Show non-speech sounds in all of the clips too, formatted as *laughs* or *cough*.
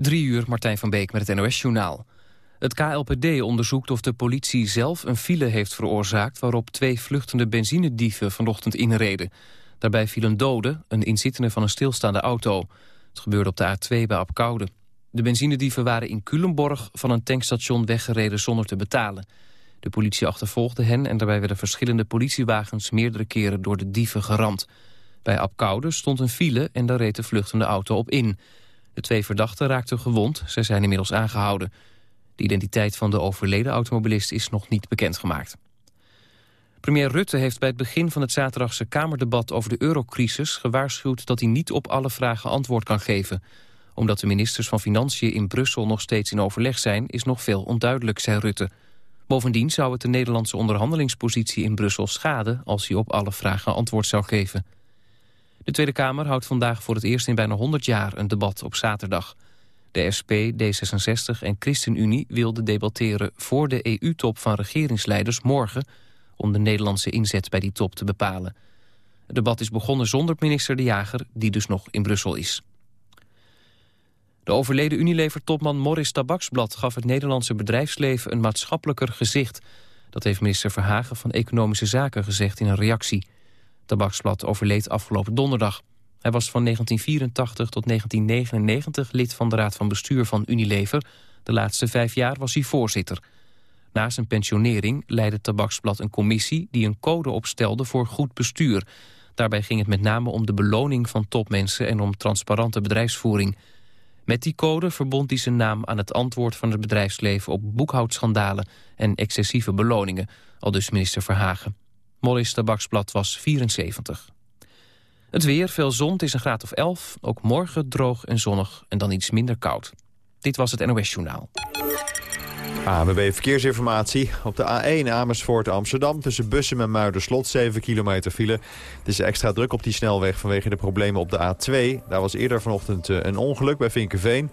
Drie uur, Martijn van Beek met het NOS-journaal. Het KLPD onderzoekt of de politie zelf een file heeft veroorzaakt... waarop twee vluchtende benzinedieven vanochtend inreden. Daarbij viel een dode, een inzittende van een stilstaande auto. Het gebeurde op de A2 bij Apkoude. De benzinedieven waren in Culemborg van een tankstation weggereden zonder te betalen. De politie achtervolgde hen en daarbij werden verschillende politiewagens... meerdere keren door de dieven geramd. Bij Apkoude stond een file en daar reed de vluchtende auto op in... De twee verdachten raakten gewond. Zij zijn inmiddels aangehouden. De identiteit van de overleden automobilist is nog niet bekendgemaakt. Premier Rutte heeft bij het begin van het zaterdagse Kamerdebat over de eurocrisis gewaarschuwd dat hij niet op alle vragen antwoord kan geven. Omdat de ministers van Financiën in Brussel nog steeds in overleg zijn, is nog veel onduidelijk, zei Rutte. Bovendien zou het de Nederlandse onderhandelingspositie in Brussel schaden als hij op alle vragen antwoord zou geven. De Tweede Kamer houdt vandaag voor het eerst in bijna 100 jaar een debat op zaterdag. De SP, D66 en ChristenUnie wilden debatteren voor de EU-top van regeringsleiders morgen... om de Nederlandse inzet bij die top te bepalen. Het debat is begonnen zonder minister De Jager, die dus nog in Brussel is. De overleden Unilever-topman Morris Tabaksblad gaf het Nederlandse bedrijfsleven een maatschappelijker gezicht. Dat heeft minister Verhagen van Economische Zaken gezegd in een reactie. Tabaksblad overleed afgelopen donderdag. Hij was van 1984 tot 1999 lid van de Raad van Bestuur van Unilever. De laatste vijf jaar was hij voorzitter. Na zijn pensionering leidde Tabaksblad een commissie... die een code opstelde voor goed bestuur. Daarbij ging het met name om de beloning van topmensen... en om transparante bedrijfsvoering. Met die code verbond hij zijn naam aan het antwoord van het bedrijfsleven... op boekhoudschandalen en excessieve beloningen, al dus minister Verhagen. Morris Tabaksblad was 74. Het weer, veel zon, het is een graad of 11. Ook morgen droog en zonnig en dan iets minder koud. Dit was het NOS Journaal. ANWB Verkeersinformatie. Op de A1 Amersfoort Amsterdam tussen Bussen en Muiderslot 7 kilometer file. Het is extra druk op die snelweg vanwege de problemen op de A2. Daar was eerder vanochtend eh, een ongeluk bij Vinkenveen.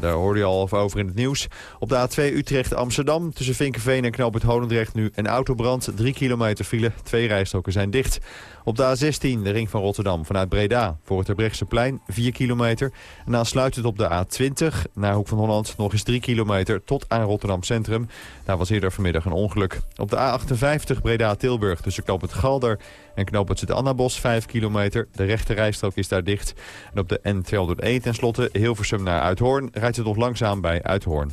Daar hoorde je al over in het nieuws. Op de A2 Utrecht-Amsterdam tussen Vinkenveen en Knoop het Holendrecht nu een autobrand. 3 kilometer file, twee rijstroken zijn dicht. Op de A16, de ring van Rotterdam, vanuit Breda voor het plein 4 kilometer. En dan sluit het op de A20 naar Hoek van Holland nog eens 3 kilometer tot aan Rotterdam Centrum. Daar was eerder vanmiddag een ongeluk. Op de A58 Breda-Tilburg tussen Knoop het Galder en Knoop het Annabos 5 kilometer. De rechte rijstrook is daar dicht. En op de N201 tenslotte Hilversum naar Uithoorn rijdt het nog langzaam bij Uithoorn.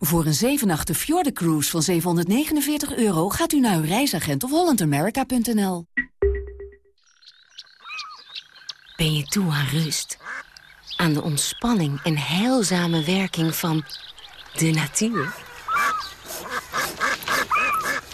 Voor een 7 nachten Fjorden Cruise van 749 euro gaat u naar uw reisagent of hollandamerica.nl. Ben je toe aan rust? Aan de ontspanning en heilzame werking van de natuur?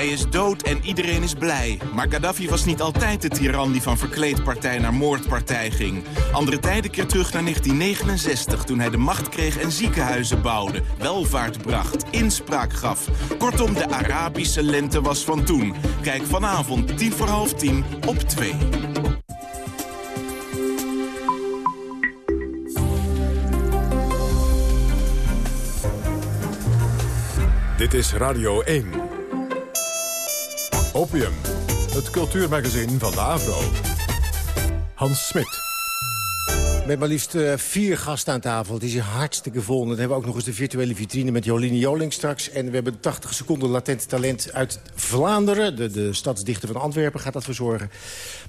Hij is dood en iedereen is blij. Maar Gaddafi was niet altijd de tiran die van verkleedpartij naar moordpartij ging. Andere tijden keer terug naar 1969, toen hij de macht kreeg en ziekenhuizen bouwde. Welvaart bracht, inspraak gaf. Kortom, de Arabische lente was van toen. Kijk vanavond, tien voor half tien, op 2. Dit is Radio 1. Opium, het cultuurmagazin van de Avro. Hans Smit. Met maar liefst uh, vier gasten aan tafel. Het is hier hartstikke vol. Dan hebben we ook nog eens de virtuele vitrine met Joline Joling straks. En we hebben 80 seconden latent talent uit Vlaanderen. De, de stadsdichter van Antwerpen gaat dat verzorgen.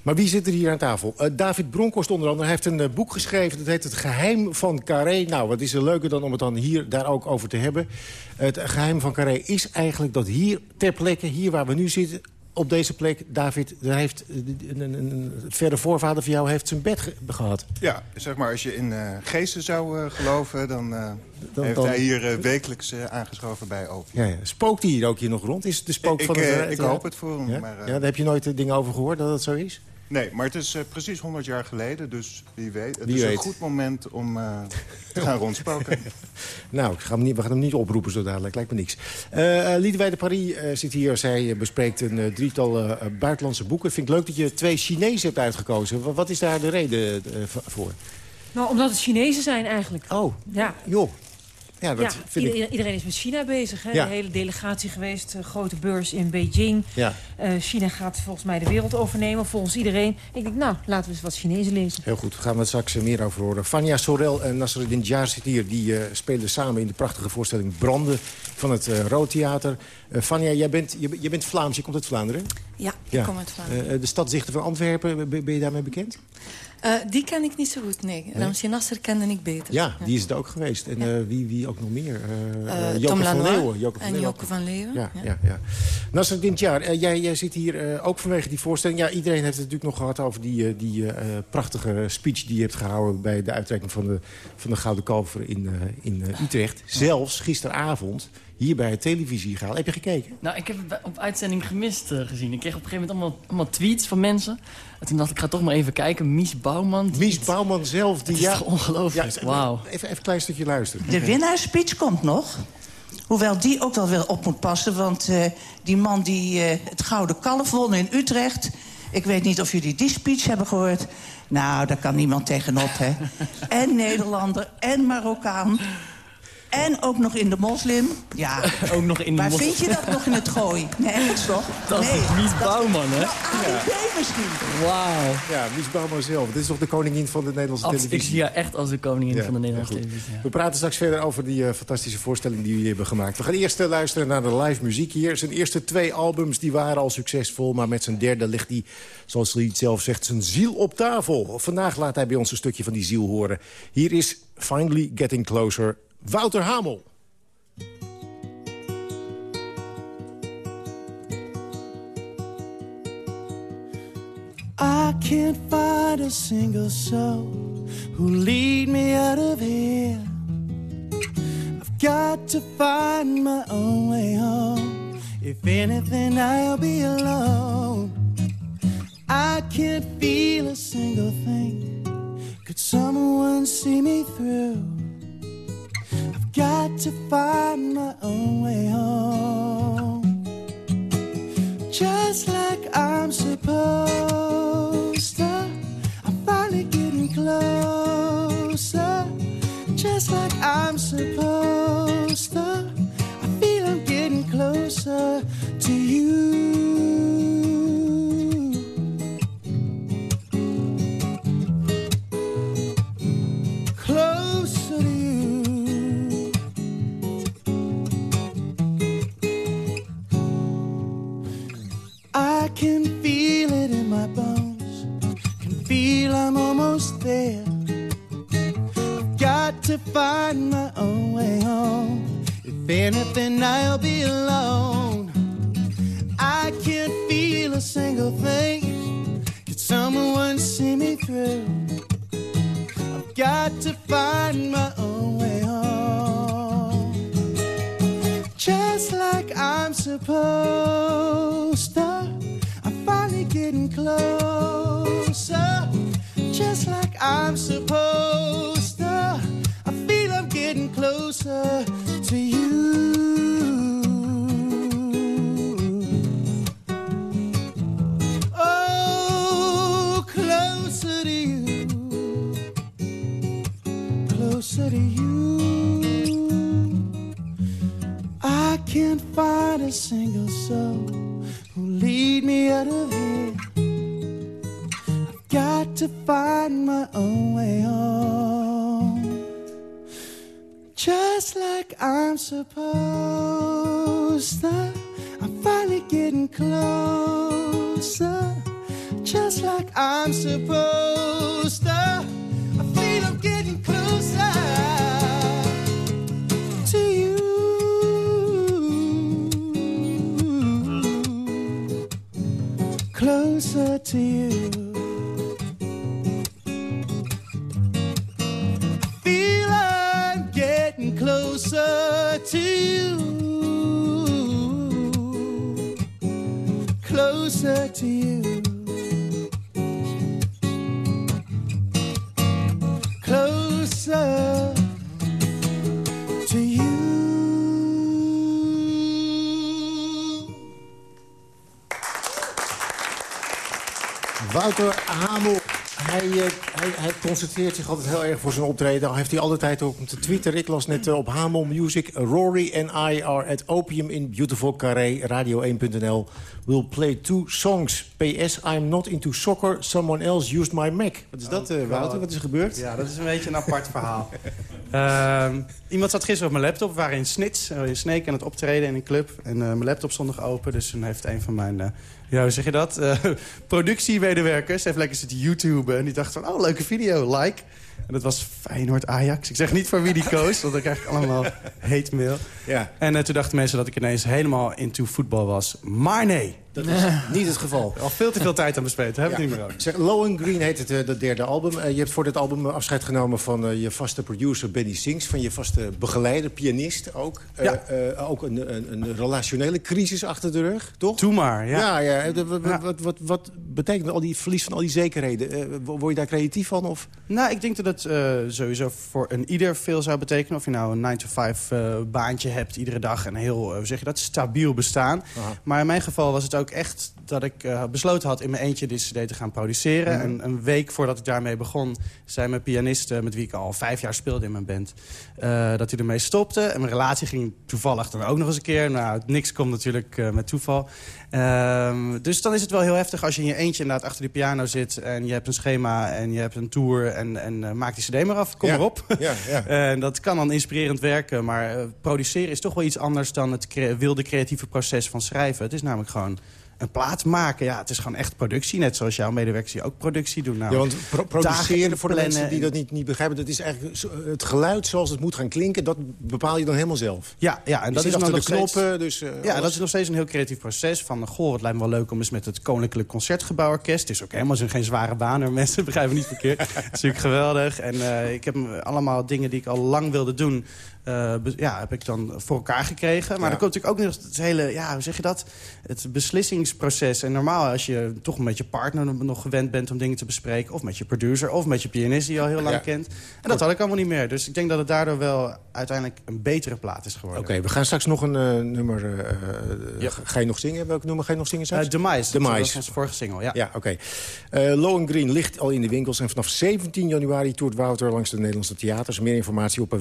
Maar wie zit er hier aan tafel? Uh, David Bronkhorst onder andere. Hij heeft een uh, boek geschreven. Dat heet Het Geheim van Carré. Nou, wat is er leuker dan om het dan hier daar ook over te hebben. Het geheim van Carré is eigenlijk dat hier ter plekke, hier waar we nu zitten op deze plek, David, daar heeft een, een, een verre voorvader van jou heeft zijn bed gehad. Ja, zeg maar, als je in uh, geesten zou geloven... dan, dan heeft hij hier wekelijks aangeschoven bij open. Ja, ja. Spookt hij hier ook hier nog rond? Is het de spook ik, van het, Ik hoop het voor hem. Ja? Maar, ja, daar heb je nooit dingen over gehoord dat het zo is? Nee, maar het is uh, precies 100 jaar geleden, dus wie weet. Het wie is weet. een goed moment om uh, te gaan rondspoken. *laughs* nou, we gaan, hem niet, we gaan hem niet oproepen zo dadelijk, lijkt me niks. Uh, Liedewij de Paris zit hier. Zij bespreekt een drietal buitenlandse boeken. Ik vind het leuk dat je twee Chinezen hebt uitgekozen. Wat is daar de reden voor? Nou, omdat het Chinezen zijn eigenlijk. Oh, ja. joh. Ja, dat vind iedereen, ik... iedereen is met China bezig. Hè? Ja. De hele delegatie geweest, grote beurs in Beijing. Ja. Uh, China gaat volgens mij de wereld overnemen, volgens iedereen. Ik denk, nou, laten we eens wat Chinezen lezen. Heel goed, gaan we het straks eh, meer over horen. Fania Sorel en Nasreddin Jar zitten hier. Die uh, spelen samen in de prachtige voorstelling Branden van het uh, Rood Theater. Fania, jij bent, je, je, bent Vlaams, je komt uit Vlaanderen? Ja, ik kom uit Vlaanderen. de stadsdichter van Antwerpen, ben je daarmee bekend? Uh, die ken ik niet zo goed, nee. nee? Nasser kende ik beter. Ja, die is het ook geweest. En ja. uh, wie, wie ook nog meer? Uh, Joke van Leeuwen. Joke van en Joke van Leeuwen. Ja, ja. ja, Nasser Dintjaar, jij, jij zit hier ook vanwege die voorstelling. Ja, iedereen heeft het natuurlijk nog gehad over die, die prachtige speech... die je hebt gehouden bij de uitreiking van de, van de Gouden Kalver in, in Utrecht. Zelfs gisteravond hier bij het televisie gehaald. Heb je gekeken? Nou, ik heb het op uitzending gemist uh, gezien. Ik kreeg op een gegeven moment allemaal, allemaal tweets van mensen. En toen dacht ik, ik ga toch maar even kijken. Mies Bouwman. Mies Bouwman zelf. Die, het is ja, ongelooflijk. Ja, Wauw. Even, even een klein stukje luisteren. De winnaarspeech komt nog. Hoewel die ook wel weer op moet passen. Want uh, die man die uh, het Gouden Kalf won in Utrecht... Ik weet niet of jullie die speech hebben gehoord. Nou, daar kan niemand tegenop, hè. *laughs* en Nederlander en Marokkaan. En ook nog in de moslim. Ja. *laughs* ook nog in de Waar vind je dat nog in het gooi? Nergens toch? *laughs* Dat nee, is Mies Bouwman, hè? Nou, ja. misschien. Wauw. Ja, Mies Bouwman zelf. Dit is toch de koningin van de Nederlandse televisie? Ik zie haar echt als de koningin van de Nederlandse televisie. We praten straks verder over die uh, fantastische voorstelling die jullie hebben gemaakt. We gaan eerst uh, luisteren naar de live muziek hier. Zijn eerste twee albums die waren al succesvol. Maar met zijn derde ligt hij, zoals hij zelf zegt, zijn ziel op tafel. Vandaag laat hij bij ons een stukje van die ziel horen. Hier is Finally Getting Closer Wouter Hamel. I can't find a single soul who lead me out of here. I've got to find my own way home. If anything, I'll be alone. I can't feel a single thing. Could someone see me through? Got to find my own way home. Just like I'm supposed to, I'm finally getting closer. Just like I'm supposed find my own way home. If anything, I'll be alone. I can't feel a single thing. Could someone see me through? I've got to find my own way home. Just like I'm supposed to. I'm finally getting closer just like I'm supposed can't find a single soul who'll lead me out of here I've got to find my own way home. Just like I'm supposed to. I'm finally getting closer. Just like I'm supposed to. To you. Hamel, hij, eh, hij, hij concentreert zich altijd heel erg voor zijn optreden. Al heeft hij alle tijd ook om te twitteren. Ik las net eh, op Hamel Music. Rory and I are at Opium in Beautiful Carré. Radio1.nl will play two songs. PS, I'm not into soccer. Someone else used my Mac. Wat is dat, eh, Wouter? Wat is er gebeurd? Ja, dat is een beetje een apart verhaal. *laughs* Ehm, iemand zat gisteren op mijn laptop. We waren in Snits, in Sneek aan het optreden in een club. En mijn laptop stond nog open. Dus toen heeft een van mijn ja, hoe zeg je dat? Uh, *laughs* productiemedewerkers heeft lekker zitten YouTube en die dacht van, oh, leuke video, like. En dat was Feyenoord Ajax. Ik zeg niet voor wie die koos, want dan krijg ik allemaal *laughs* hate mail. Ja. En uh, toen dachten mensen dat ik ineens helemaal into voetbal was. Maar nee, dat is niet het geval. Al veel te veel tijd aan besteed. Heb ik niet meer over. Zeg, Low and Green heet het uh, dat derde album. Uh, je hebt voor dit album afscheid genomen van uh, je vaste producer Benny Sings. Van je vaste begeleider, pianist ook. Ja. ook een, een, een, relationele crisis achter de rug, toch? Doe maar, ja. Ja, ja. Wat, wat, wat, wat, betekent al die verlies van al die zekerheden? word je daar creatief van? Of? Nou, ik denk dat het sowieso voor een ieder veel zou betekenen. Of je nou een 9-to-5 baantje hebt iedere dag. En heel, hoe zeg je dat, stabiel bestaan. Aha. Maar in mijn geval was het ook ook echt dat ik uh, besloten had in mijn eentje dit cd te gaan produceren. Mhm. En een week voordat ik daarmee begon, zei mijn pianist... met wie ik al vijf jaar speelde in mijn band, uh, dat hij ermee stopte. En mijn relatie ging toevallig dan ook nog eens een keer. Nou, niks komt natuurlijk uh, met toeval. Ehm, dus dan is het wel heel heftig als je in je eentje inderdaad achter die piano zit... en je hebt een schema en je hebt een tour en, en maak die cd maar af, kom ja. erop. Ja, ja. *laughs* en dat kan dan inspirerend werken, maar produceren is toch wel iets anders... dan het cre wilde creatieve proces van schrijven. Het is namelijk gewoon een plaat maken. Ja, het is gewoon echt productie. Net zoals jouw medewerkers die ook productie doen. Nou, ja, want produceren voor de mensen die dat niet, niet begrijpen... dat is eigenlijk het geluid zoals het moet gaan klinken... dat bepaal je dan helemaal zelf. Ja, ja en dat is achter de knoppen. Steeds, dus, uh, ja, dat is nog steeds een heel creatief proces. Van, goh, het lijkt me wel leuk om eens met het Koninklijk Concertgebouworkest... het is ook helemaal geen zware baan, *laughs* mensen begrijpen niet verkeerd. het is natuurlijk geweldig. En uh, ik heb allemaal dingen die ik al lang wilde doen... Uh, ja, heb ik dan voor elkaar gekregen. Maar ja. dan komt natuurlijk ook nog het hele, ja, hoe zeg je dat? Het beslissingsproces. En normaal als je toch met je partner nog gewend bent om dingen te bespreken... of met je producer, of met je pianist die je al heel lang ja. kent. En dat had ik allemaal niet meer. Dus ik denk dat het daardoor wel uiteindelijk een betere plaat is geworden. Oké, okay, we gaan straks nog een uh, nummer... Uh, ja. Ga je nog zingen? Welk nummer ga je nog zingen straks? The Mice. The Mice. Dat was onze vorige single, ja. Ja, oké. Okay. Low and Green ligt al in de winkels. En vanaf 17 januari toert Wouter langs de Nederlandse theaters. Meer informatie op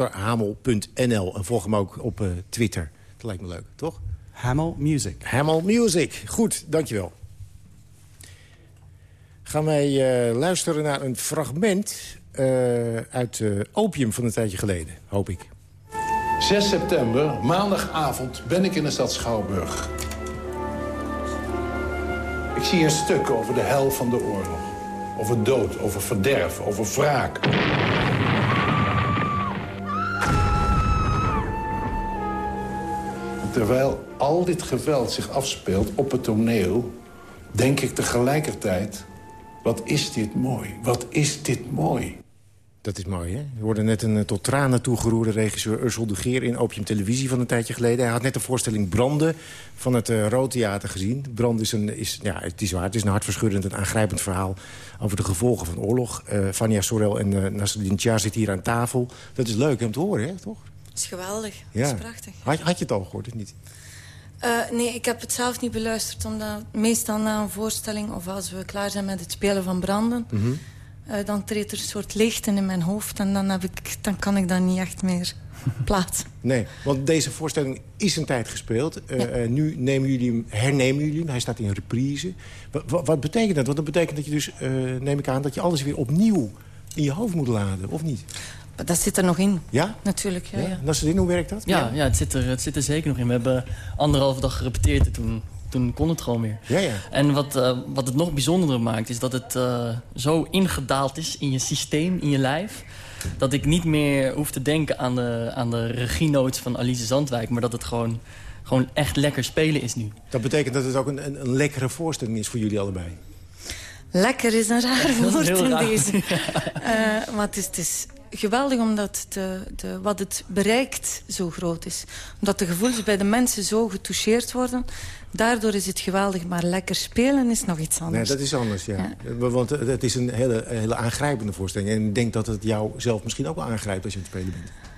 www.wouterhamel.nl. En volg hem ook op Twitter. Dat lijkt me leuk, toch? Hamel Music. Hamel Music. Goed, dankjewel. Gaan wij uh, luisteren naar een fragment uh, uit uh, Opium van een tijdje geleden, hoop ik. 6 september, maandagavond, ben ik in de stad Schouwburg. Ik zie een stuk over de hel van de oorlog. Over dood, over verderf, over wraak. Terwijl al dit geweld zich afspeelt op het toneel... denk ik tegelijkertijd, wat is dit mooi, wat is dit mooi. Dat is mooi, hè? We hoorden net een uh, tot tranen toegeroerde regisseur Ursel de Geer... in Opium Televisie van een tijdje geleden. Hij had net de voorstelling Branden van het uh, Theater gezien. Brand is een, is, ja, het is waar, het is een hartverscheurend en aangrijpend verhaal... over de gevolgen van oorlog. Uh, Vania Sorel en uh, Nasreddin Tjar zitten hier aan tafel. Dat is leuk om te horen, hè? toch? Dat is geweldig, ja. dat is prachtig. Had, had je het al gehoord, of niet? Uh, nee, ik heb het zelf niet beluisterd. Omdat meestal na een voorstelling... of als we klaar zijn met het spelen van branden... Mm -hmm. uh, dan treedt er een soort lichten in mijn hoofd... en dan, heb ik, dan kan ik dat niet echt meer *laughs* plaatsen. Nee, want deze voorstelling is een tijd gespeeld. Uh, ja. nu nemen jullie hem, hernemen jullie hem. Hij staat in reprise. Wat, wat betekent dat? Want dat betekent dat je dus, neem ik aan... dat je alles weer opnieuw in je hoofd moet laden, of niet? Dat zit er nog in. Ja? Natuurlijk, ja. ja. ja. Nasreddin, hoe werkt dat? Ja, ja. ja het, zit er, het zit er zeker nog in. We hebben anderhalve dag gerepeteerd en toen, toen kon het gewoon weer. Ja, ja. En wat, uh, wat het nog bijzonderder maakt... is dat het uh, zo ingedaald is in je systeem, in je lijf... dat ik niet meer hoef te denken aan de, aan de regienotes van Alice Zandwijk... maar dat het gewoon gewoon echt lekker spelen is nu. Dat betekent dat het ook een, een, een lekkere voorstelling is voor jullie allebei? Lekker is een raar *laughs* woord in deze. uh, *laughs* maar het is, het is geweldig omdat de, de, wat het bereikt zo groot is. Omdat de gevoelens bij de mensen zo getoucheerd worden. Daardoor is het geweldig, maar lekker spelen is nog iets anders. Nee, dat is anders, ja. Want het is een hele, hele aangrijpende voorstelling. En ik denk dat het jou zelf misschien ook wel aangrijpt als je aan het spelen bent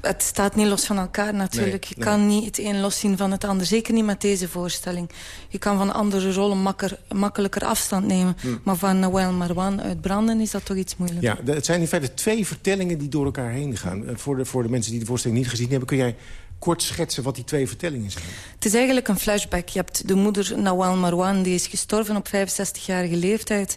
het staat niet los van elkaar natuurlijk. je kan niet het een loszien van het ander. Zeker niet met deze voorstelling. Je kan van andere rollen makker, makkelijker afstand nemen. Hm. Maar van Noël Marwan uit Branden is dat toch iets moeilijker. Ja, het zijn in feite twee vertellingen die door elkaar heen gaan. Eh, voor de, voor de mensen die de voorstelling niet gezien hebben... kun jij kort schetsen wat die twee vertellingen zijn? Het is eigenlijk een flashback. Je hebt de moeder Nawal Marwan, die is gestorven op 65-jarige leeftijd.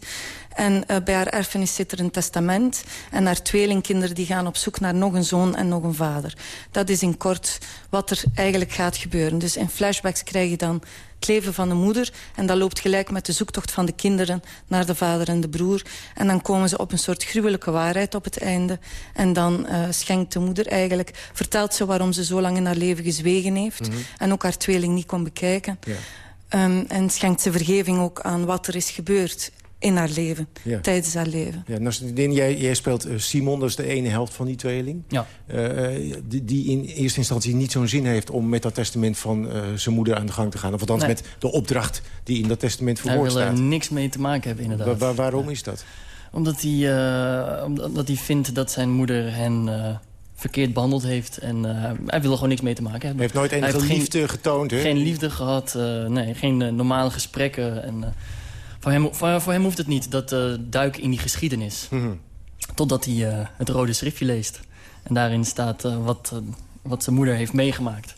En uh, bij haar erfenis zit er een testament. En haar tweelingkinderen die gaan op zoek naar nog een zoon en nog een vader. Dat is in kort wat er eigenlijk gaat gebeuren. Dus in flashbacks krijg je dan het leven van de moeder. En dat loopt gelijk met de zoektocht van de kinderen naar de vader en de broer. En dan komen ze op een soort gruwelijke waarheid op het einde. En dan uh, schenkt de moeder eigenlijk... vertelt ze waarom ze zo lang in haar leven gezwegen heeft. Mhm. En ook haar tweeling niet kon bekijken. Ja. Um, en schenkt ze vergeving ook aan wat er is gebeurd in haar leven, tijdens haar leven. Ja, nou, jij, jij speelt uh, Simon, dat is de ene helft van die tweeling. Ja. Uh, die, die, in eerste instantie niet zo'n zin heeft om met dat testament van uh, zijn moeder aan de gang te gaan. Of althans met de opdracht die in dat testament verwoord staat. Hij wil er niks mee te maken hebben, inderdaad. Wa waarom is dat? Omdat hij, omdat hij vindt dat zijn moeder hen verkeerd behandeld heeft. En hij wil er gewoon niks mee te maken hebben. Hij heeft nooit enige hij liefde getoond, hè? Geen liefde gehad, nee, geen normale gesprekken. En, voor hem, voor, voor hem hoeft het niet, dat uh, duiken in die geschiedenis. Mm Totdat hij uh, het rode schriftje leest. En daarin staat uh, wat, wat zijn moeder heeft meegemaakt.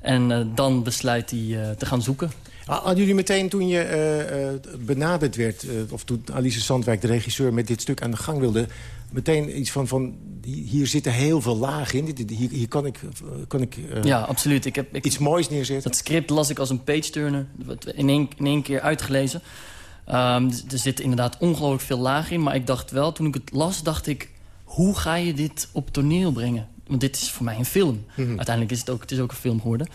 En dan besluit hij te gaan zoeken. Hadden jullie meteen toen je benaderd werd... of toen Alice Sandwijk, de regisseur, met dit stuk aan de gang wilde... meteen iets van, van hier zitten heel veel lagen in. Hier, hier kan ik, kan ik ja, absoluut. Ik heb, ik, iets moois neerzetten. Dat script las ik als een page-turner. In één, in één keer uitgelezen. Um, er zit inderdaad ongelooflijk veel laag in. Maar ik dacht wel, toen ik het las, dacht ik... hoe ga je dit op toneel brengen? Want dit is voor mij een film. Mhm. Uiteindelijk is het ook, het is ook een film geworden.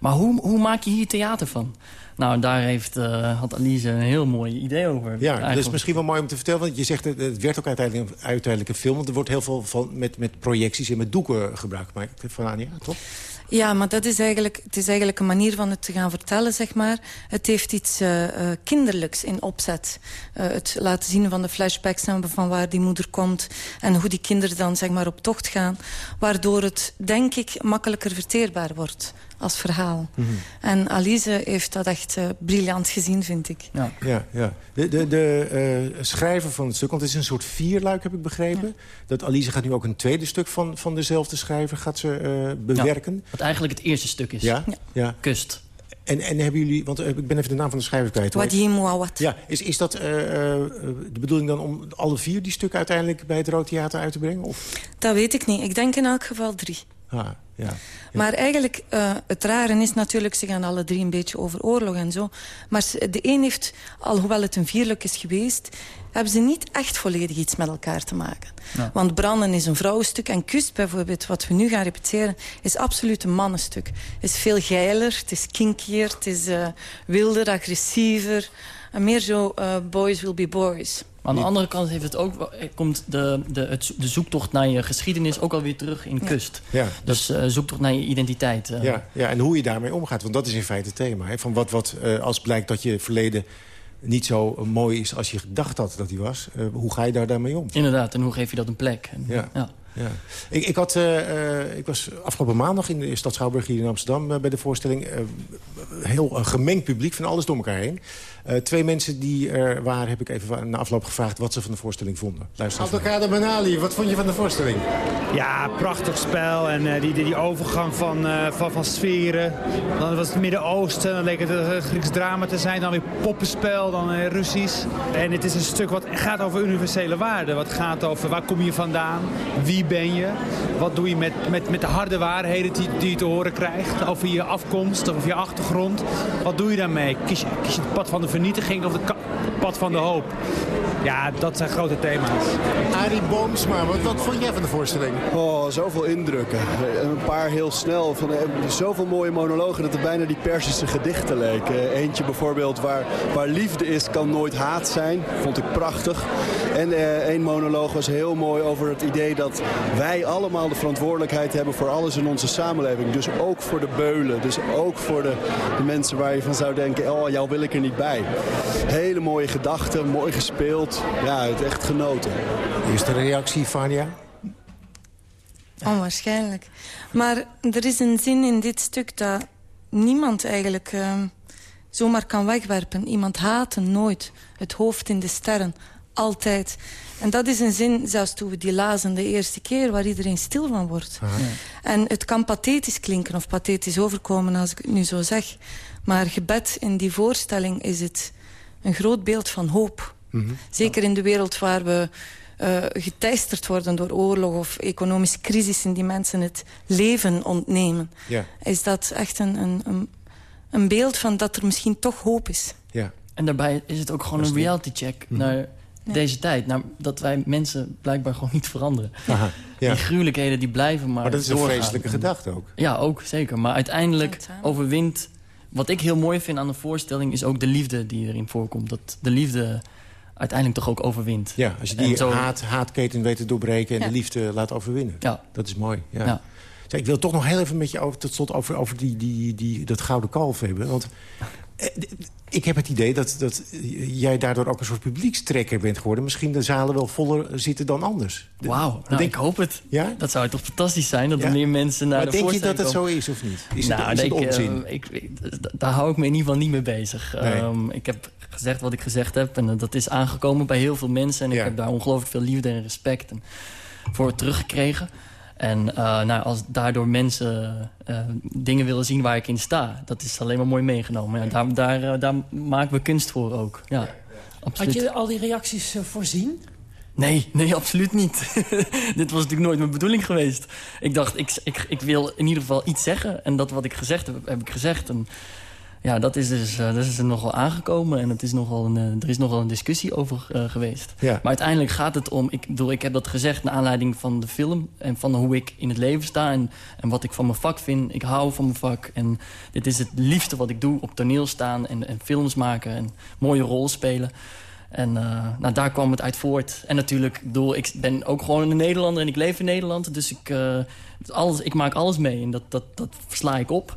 Maar hoe, hoe maak je hier theater van? Nou, daar heeft, uh, had Alice een heel mooi idee over. Ja, dat is misschien wel mooi om te vertellen. Want je zegt, het werd ook uiteindelijk, uiteindelijk een film. Want er wordt heel veel van, met, met projecties en met doeken gebruikt gemaakt van Anja, toch? Ja, maar dat is eigenlijk, het is eigenlijk een manier van het te gaan vertellen, zeg maar. Het heeft iets uh, kinderlijks in opzet. Uh, het laten zien van de flashbacks van waar die moeder komt... en hoe die kinderen dan zeg maar, op tocht gaan. Waardoor het, denk ik, makkelijker verteerbaar wordt als verhaal. Mm -hmm. En Alice heeft dat echt uh, briljant gezien, vind ik. Ja, ja. ja. De, de, de uh, schrijver van het stuk, want het is een soort vierluik, heb ik begrepen. Ja. Dat Alice gaat nu ook een tweede stuk van, van dezelfde schrijver gaat ze, uh, bewerken. Ja, wat eigenlijk het eerste stuk is. Ja? ja. Kust. En, en hebben jullie, want ik ben even de naam van de schrijver kwijt. Wadim Mouawat. Ja, is, is dat uh, de bedoeling dan om alle vier die stukken uiteindelijk bij het Rood Theater uit te brengen? Of? Dat weet ik niet. Ik denk in elk geval drie. Ah, ja. Maar eigenlijk, uh, het rare is natuurlijk... ze gaan alle drie een beetje over oorlog en zo. Maar de een heeft, alhoewel het een vierlijk is geweest... hebben ze niet echt volledig iets met elkaar te maken. Ja. Want Branden is een vrouwenstuk. En Kust bijvoorbeeld, wat we nu gaan repeteren... is absoluut een mannenstuk. Het is veel geiler, het is kinkier... het is uh, wilder, agressiever... En meer zo, uh, boys will be boys. Maar aan de andere kant heeft het ook, komt de, de, het, de zoektocht naar je geschiedenis ook alweer terug in kust. Ja, dus uh, zoektocht naar je identiteit. Uh. Ja, ja, en hoe je daarmee omgaat. Want dat is in feite het thema. Hè? Van wat, wat uh, als blijkt dat je verleden niet zo mooi is als je gedacht had dat hij was. hoe ga je daar daarmee om? Inderdaad, en hoe geef je dat een plek? En, ja. ja. Ja. Ik, ik, had, uh, ik was afgelopen maandag in de stad Schouwburg hier in Amsterdam... Uh, bij de voorstelling. Uh, heel gemengd publiek van alles door elkaar heen. Uh, twee mensen die er waren, heb ik even na afloop gevraagd... wat ze van de voorstelling vonden. Abdelkader Benali, wat vond je van de voorstelling? Ja, prachtig spel. En uh, die, die, die, overgang van, uh, van, van sferen. Dan was het Midden-Oosten, dan leek het een Grieks drama te zijn. Dan weer poppenspel, dan uh, Russisch. En het is een stuk wat gaat over universele waarden. Wat gaat over waar kom je vandaan? Wie ben je? Wat doe je met, met, met de harde waarheden die, die je te horen krijgt? Over je afkomst, over je achtergrond. Wat doe je daarmee? Kies, kies je het pad van de vernietiging of het pad van de hoop. Ja, dat zijn grote thema's. Arie Boomsma, wat, wat vond jij van de voorstelling? Oh, zoveel indrukken. Een paar heel snel. Van, eh, zoveel mooie monologen dat het bijna die Persische gedichten leken. Eentje bijvoorbeeld waar, waar liefde is, kan nooit haat zijn. Vond ik prachtig. En eh, één monoloog was heel mooi over het idee dat wij allemaal de verantwoordelijkheid hebben voor alles in onze samenleving. Dus ook voor de beulen. Dus ook voor de, de mensen waar je van zou denken, oh, jou wil ik er niet bij. Hele mooie gedachten, mooi gespeeld. Ja, het echt genoten. Eerste reactie, Fania? Onwaarschijnlijk. Maar er is een zin in dit stuk dat niemand eigenlijk uh, zomaar kan wegwerpen. Iemand haten nooit. Het hoofd in de sterren. Altijd. En dat is een zin, zelfs toen we die lazen de eerste keer... waar iedereen stil van wordt. En het kan pathetisch klinken of pathetisch overkomen als ik het nu zo zeg. Maar gebed in die voorstelling is het een groot beeld van hoop. Mm -hmm. Zeker in de wereld waar we uh, geteisterd worden door oorlog of economische crisissen die mensen het leven ontnemen. Ja. Is dat echt een, een, een, beeld van dat er misschien toch hoop is. Ja. En daarbij is het ook gewoon een reality check mm -hmm. naar deze tijd. Nou, dat wij mensen blijkbaar gewoon niet veranderen. Aha, ja. Die gruwelijkheden die blijven maar Maar dat is doorgaan. een vreselijke gedachte ook. Ja, ook, zeker. Maar uiteindelijk overwint... Wat ik heel mooi vind aan de voorstelling is ook de liefde die erin voorkomt. Dat de liefde uiteindelijk toch ook overwint. Ja, als je die zo... haat, haatketen weet te doorbreken en ja. de liefde laat overwinnen. Ja. Dat is mooi, ja. ja. Zeg, ik wil toch nog heel even met je over, tot slot over, over die, die, die, dat gouden kalf hebben. Want ik heb het idee dat, dat jij daardoor ook een soort publiekstrekker bent geworden. Misschien de zalen wel voller zitten dan anders. Wauw, nou, ik hoop het. Ja? Dat zou toch fantastisch zijn, dat er meer mensen naar maar de denk je dat het zo is of niet? Is nou, het, is denk, het onzin? Uh, ik, daar hou ik me in ieder geval niet mee bezig. Nee. Um, ik heb gezegd wat ik gezegd heb. En dat is aangekomen bij heel veel mensen. En ik heb daar ongelooflijk veel liefde en respect en voor teruggekregen. En uh, nou, als daardoor mensen uh, dingen willen zien waar ik in sta... dat is alleen maar mooi meegenomen. Ja, daar, daar, uh, daar maken we kunst voor ook. Ja, ja, Had je al die reacties voorzien? Nee, nee, absoluut niet. *laughs* Dit was natuurlijk nooit mijn bedoeling geweest. Ik dacht, ik, ik, ik wil in ieder geval iets zeggen. En dat wat ik gezegd heb, heb ik gezegd. En ja, dat is dus uh, dat is er nogal aangekomen. En het is nogal een, uh, er is nogal een discussie over uh, geweest. Ja. Maar uiteindelijk gaat het om... Ik bedoel, ik heb dat gezegd naar aanleiding van de film... en van hoe ik in het leven sta en, en wat ik van mijn vak vind. Ik hou van mijn vak. En dit is het liefste wat ik doe. Op toneel staan en, en films maken en mooie rollen spelen. En nou, daar kwam het uit voort. En natuurlijk, bedoel, ik ben ook gewoon een Nederlander en ik leef in Nederland. Dus ik, alles, ik maak alles mee en dat, dat, dat sla ik op.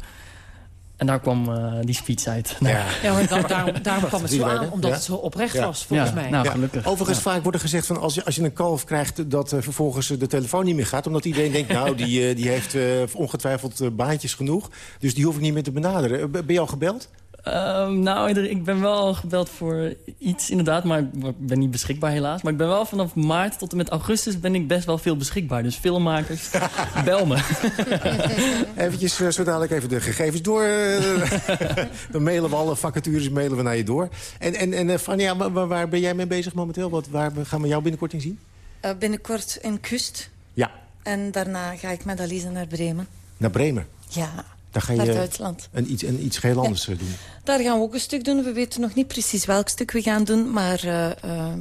En daar kwam uh, die speech uit. Ja, ja dan, daarom, daarom *laughs* kwam het zo aan, omdat ja. het zo oprecht ja. was, volgens mij. Nou, gelukkig. Overigens, vaak wordt er gezegd van als je, als je een kalf krijgt... dat uh, vervolgens de telefoon niet meer gaat. Omdat iedereen denkt, nou, die, uh, die heeft ongetwijfeld baantjes genoeg. Dus die hoef ik niet meer te benaderen. ben je al gebeld? Um, nou, ik ben wel gebeld voor iets inderdaad, maar ik ben niet beschikbaar helaas. Maar ik ben wel vanaf maart tot en met augustus ben ik best wel veel beschikbaar. Dus filmmakers, *laughs* bel me. *laughs* Eventjes uh, zo dadelijk even de gegevens door. *laughs* Dan mailen we alle vacatures mailen we naar je door. En, en, en uh, Fania, waar, waar, ben jij mee bezig momenteel? Wat, waar gaan we jou binnenkort in zien? Uh, binnenkort in Kust. Ja. En daarna ga ik met Alice naar Bremen. Naar Bremen? Ja. Daar ga je naar Duitsland. Een, iets, een iets heel anders ja. doen. Daar gaan we ook een stuk doen. We weten nog niet precies welk stuk we gaan doen. Maar uh, uh,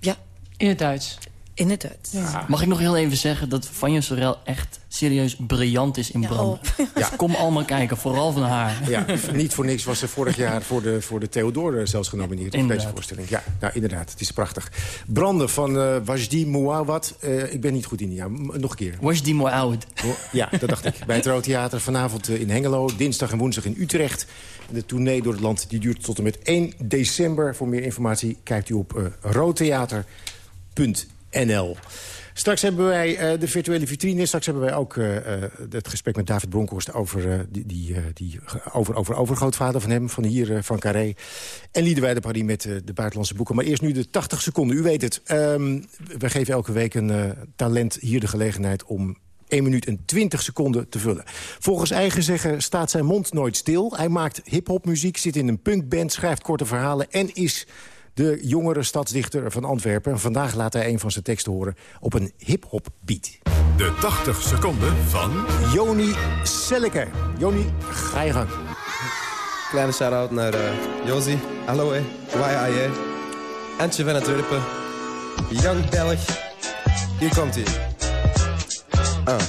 ja. In het Duits? In het Duits. Ja. Mag ik nog heel even zeggen dat Vanja Sorel echt serieus briljant is in ja, branden. Oh. *laughs* Ja. Kom allemaal kijken, vooral van haar. Ja, niet voor niks was ze vorig jaar voor de, voor de Theodore zelfs genomineerd. Voor deze voorstelling. Ja, nou inderdaad, het is prachtig. Branden van uh, Wajdi Mouawad. Uh, ik ben niet goed in die naam. Nog een keer. Wajdi Mouawad. Ja, dat dacht ik. Bij het Rood Theater vanavond in Hengelo. Dinsdag en woensdag in Utrecht. De tournee door het land die duurt tot en met 1 december. Voor meer informatie kijkt u op uh, roodtheater.nl. Straks hebben wij uh, de virtuele vitrine. Straks hebben wij ook uh, uh, het gesprek met David Bronkhorst... over, die, die, die, over, over overgrootvader van hem, van hier, van Carré. En Liedewij de Paris met de buitenlandse boeken. Maar eerst nu de 80 seconden. U weet het, um, we geven elke week een talent hier de gelegenheid... om 1 minuut en 20 seconden te vullen. Volgens eigen zeggen staat zijn mond nooit stil. Hij maakt hiphopmuziek, zit in een punkband, schrijft korte verhalen... en is de jongere stadsdichter van Antwerpen. En vandaag laat hij een van zijn teksten horen op een hip-hop beat. De 80 seconden van... Joni Selleke. Joni, ga je gang. Kleine shout-out naar uh, Josie. Hallo, hè. Waar je Antje van het Werpen. Young Belg. Hier komt hij. Ah.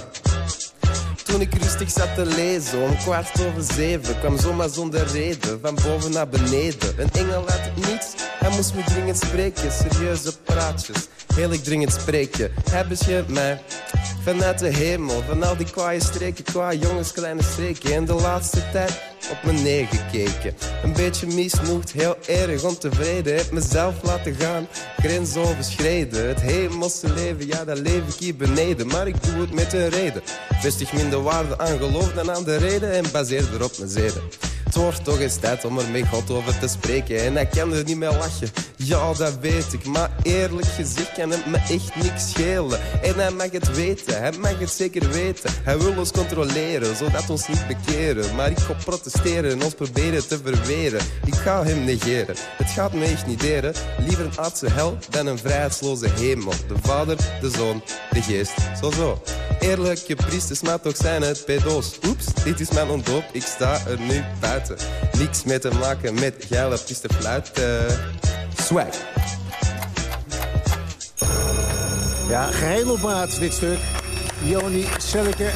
Toen ik rustig zat te lezen, om kwart over zeven... kwam zomaar zonder reden, van boven naar beneden. Een engel uit het niets, hij moest me dringend spreken. Serieuze praatjes, heel ik dringend spreken. Hij beschermt mij vanuit de hemel. Van al die kwaaie streken, kwaai jongens, kleine streken. En de laatste tijd op me neergekeken. Een beetje misnoegd, heel erg ontevreden. Heb mezelf laten gaan, grens overschreden. Het hemelse leven, ja, dat leef ik hier beneden. Maar ik doe het met een reden. Vestig minder waarde aan geloof dan aan de reden. En baseer erop mijn zeden. Het wordt toch eens tijd om er met God over te spreken. En hij kan er niet meer lachen, ja dat weet ik. Maar eerlijk gezegd kan het me echt niks schelen. En hij mag het weten, hij mag het zeker weten. Hij wil ons controleren, zodat ons niet bekeren. Maar ik ga protesteren en ons proberen te verweren. Ik ga hem negeren, het gaat me echt niet deren. Liever een aardse hel dan een vrijheidsloze hemel. De vader, de zoon, de geest, zo zo. Eerlijke priesters, maar toch zijn het pedo's. Oeps, dit is mijn ontdoop, ik sta er nu buiten. Niks mee te maken met geile fluiten. Swag. Ja, geheel op maat dit stuk. Joni Selke.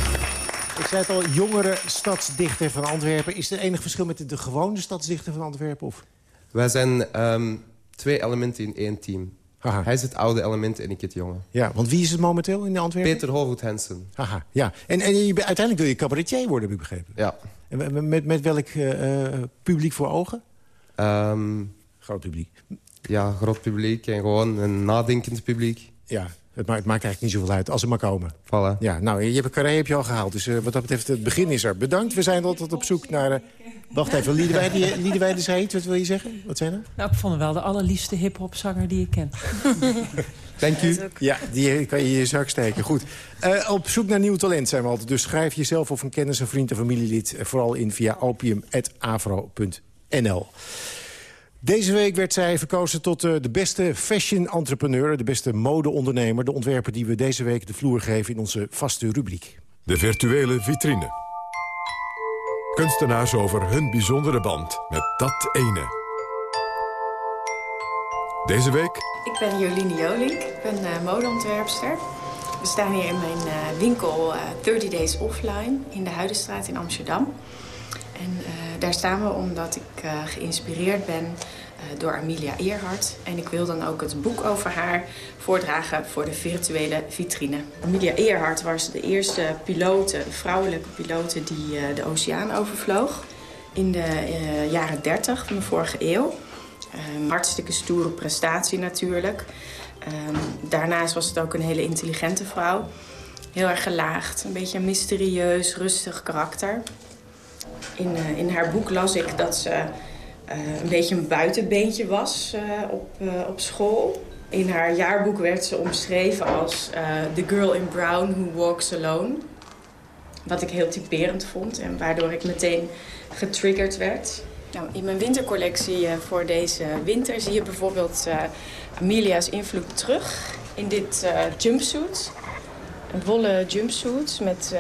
Ik zei het al, jongere stadsdichter van Antwerpen. Is er enig verschil met de, de gewone stadsdichter van Antwerpen? Of? Wij zijn ehm, twee elementen in één team. Hij is het oude element en ik het jonge. Ja, want wie is het momenteel in Antwerpen? Peter Holwood Hansen. Haha, ja. En, en je, uiteindelijk wil je cabaretier worden, heb ik begrepen. Ja. En met, met, welk eh, eh, publiek voor ogen? Ehm, groot publiek. Ja, groot publiek en gewoon een nadenkend publiek. Ja, het maakt, het maakt eigenlijk niet zoveel uit, als ze maar komen. Voilà. Ja, nou, je hebt een carré heb je al gehaald, dus eh, wat dat betreft, het begin is er. Bedankt, we zijn altijd op zoek naar... wacht even, Liedewij, die, Liedewij de Zeid, wat wil je zeggen? Wat zijn er? Nou, ik vond hem wel de allerliefste hip-hopzanger die ik ken. *laughs* Dank u. Ja, die kan je in je zak steken. Goed. Uh, op zoek naar nieuw talent zijn we altijd. Dus schrijf jezelf of een kennis, een vriend, een familielid... vooral in via opium.avro.nl. Deze week werd zij verkozen tot uh, de beste fashion-entrepreneur... de beste mode-ondernemer, de ontwerper die we deze week de vloer geven... in onze vaste rubriek. De virtuele vitrine. Kunstenaars over hun bijzondere band met dat ene. Deze week? Ik ben Joline Jolink, ik ben uh, modeontwerpster. We staan hier in mijn uh, winkel uh, 30 Days Offline in de Huidenstraat in Amsterdam. En daar staan we omdat ik geïnspireerd ben door Amelia Earhart. En ik wil dan ook het boek over haar voordragen voor de virtuele vitrine. Amelia Earhart was de eerste pilote, vrouwelijke pilote die de oceaan overvloog. In de jaren 30 van de vorige eeuw. Um, hartstikke stoere prestatie natuurlijk. Um, daarnaast was het ook een hele intelligente vrouw. Heel erg gelaagd, een beetje een mysterieus, rustig karakter. In, uh, in haar boek las ik dat ze uh, een beetje een buitenbeentje was uh, op, op school. In haar jaarboek werd ze omschreven als the girl in brown who walks alone. Wat ik heel typerend vond en waardoor ik meteen getriggerd werd. Nou, in mijn wintercollectie uh, voor deze winter zie je bijvoorbeeld uh, Amelia's invloed terug in dit uh, jumpsuit. Een wollen jumpsuit met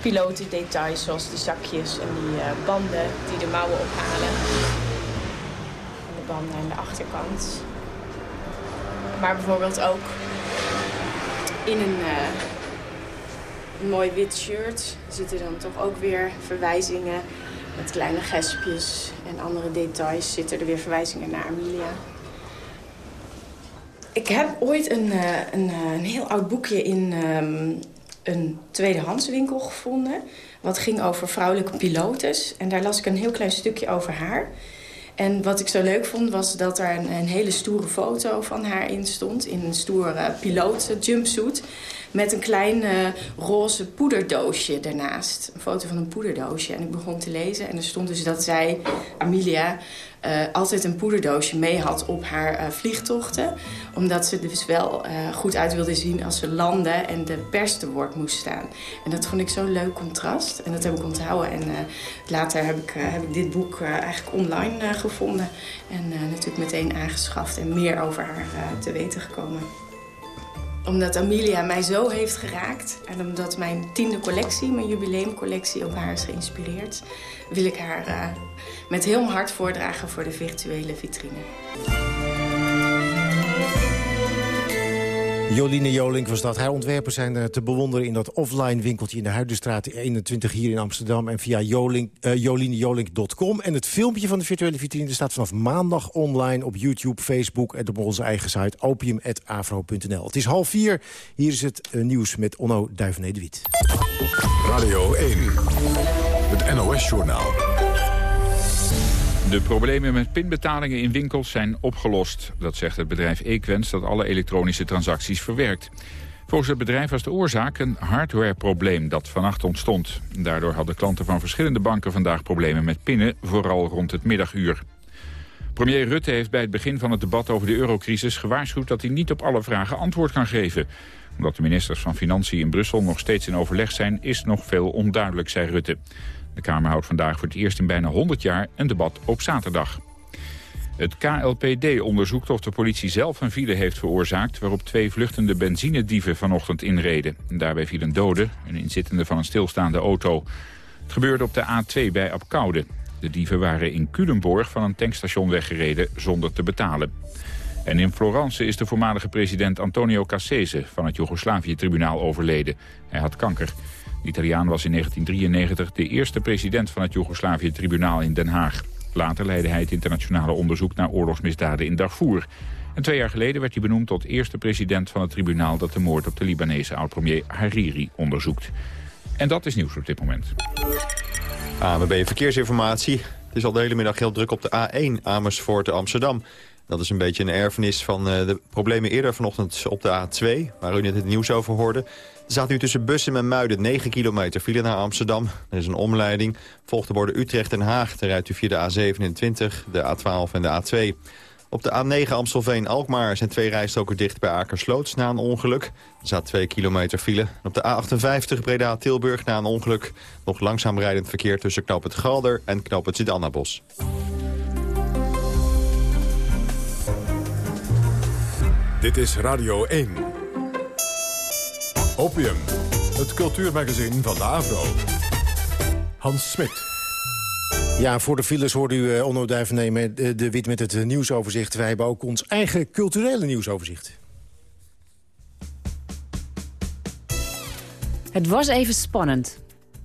pilotendetails zoals die zakjes en die banden die de mouwen ophalen. En de banden aan de achterkant. Maar bijvoorbeeld ook in een, een mooi wit shirt zitten dan toch ook weer verwijzingen met kleine gespjes en andere details zitten er weer verwijzingen naar Amelia. Ik heb ooit een, uh, een, een, heel oud boekje in um, een tweedehandswinkel gevonden. Wat ging over vrouwelijke pilotes. En daar las ik een heel klein stukje over haar. En wat ik zo leuk vond was dat er een, een hele stoere foto van haar in stond. In een stoere piloot jumpsuit. Met een klein uh, roze poederdoosje ernaast. Een foto van een poederdoosje. En ik begon te lezen en er stond dus dat zij, Amelia... Uh, altijd een poederdoosje mee had op haar uh, vliegtochten. Omdat ze dus wel goed uit wilde zien als ze landde en de pers te woord moest staan. En dat vond ik zo'n leuk contrast. En dat heb ik onthouden. En later heb ik, heb ik dit boek eigenlijk online gevonden. En natuurlijk meteen aangeschaft en meer over haar te weten gekomen omdat Amelia mij zo heeft geraakt en omdat mijn tiende collectie, mijn jubileumcollectie, op haar is geïnspireerd, wil ik haar uh, met heel mijn hart voordragen voor de virtuele vitrine. Joline Jolink was dat. Haar ontwerpen zijn eh, te bewonderen in dat offline winkeltje... in de Huidenstraat 21 hier in Amsterdam. En via jolink, uh, jolinejolink.com. En het filmpje van de virtuele vitrine staat vanaf maandag online... op YouTube, Facebook en op onze eigen site opium.afro.nl. Het is half vier. Hier is het uh, nieuws met Onno Duivené-de-Wit. Radio 1, het NOS-journaal. De problemen met pinbetalingen in winkels zijn opgelost. Dat zegt het bedrijf Equens dat alle elektronische transacties verwerkt. Volgens het bedrijf was de oorzaak een hardwareprobleem dat vannacht ontstond. Daardoor hadden klanten van verschillende banken vandaag problemen met pinnen, vooral rond het middaguur. Premier Rutte heeft bij het begin van het debat over de eurocrisis gewaarschuwd dat hij niet op alle vragen antwoord kan geven. Omdat de ministers van Financiën in Brussel nog steeds in overleg zijn, is nog veel onduidelijk, zei Rutte. De Kamer houdt vandaag voor het eerst in bijna 100 jaar een debat op zaterdag. Het KLPD onderzoekt of de politie zelf een file heeft veroorzaakt... waarop twee vluchtende benzinedieven vanochtend inreden. Daarbij viel een dode, een inzittende van een stilstaande auto. Het gebeurde op de A2 bij Apkoude. De dieven waren in Culemborg van een tankstation weggereden zonder te betalen. En in Florence is de voormalige president Antonio Cassese... van het Joegoslavië-tribunaal overleden. Hij had kanker. De Italiaan was in 1993 de eerste president van het Joegoslavië-tribunaal in Den Haag. Later leidde hij het internationale onderzoek naar oorlogsmisdaden in Darfur. En twee jaar geleden werd hij benoemd tot eerste president van het tribunaal... dat de moord op de Libanese oud-premier Hariri onderzoekt. En dat is nieuws op dit moment. AMB Verkeersinformatie. Het is al de hele middag heel druk op de A1 Amersfoort Amsterdam. Dat is een beetje een erfenis van eh, de problemen eerder vanochtend op de A2... waar u net het nieuws over hoorde. Staat nu tussen Bussen en Muiden 9 kilometer file naar Amsterdam. Er is een omleiding. Volgt de borden Utrecht en Haag. Dan rijdt u via de A27, de A12 en de A2. Op de A9 Amstelveen-Alkmaar zijn twee rijstroken dicht bij Akersloot na een ongeluk. Er staat 2 kilometer file. Op de A58 Breda-Tilburg na een ongeluk. Nog langzaam rijdend verkeer tussen Knoop het Galder en Knoop het Sint-Annabos. Dit is Radio 1. Opium, het cultuurmagazin van de Avro. Hans Smit. Ja, voor de files hoorde u uh, Onno Duiven de, de Wit met het uh, nieuwsoverzicht. Wij hebben ook ons eigen culturele nieuwsoverzicht. Het was even spannend.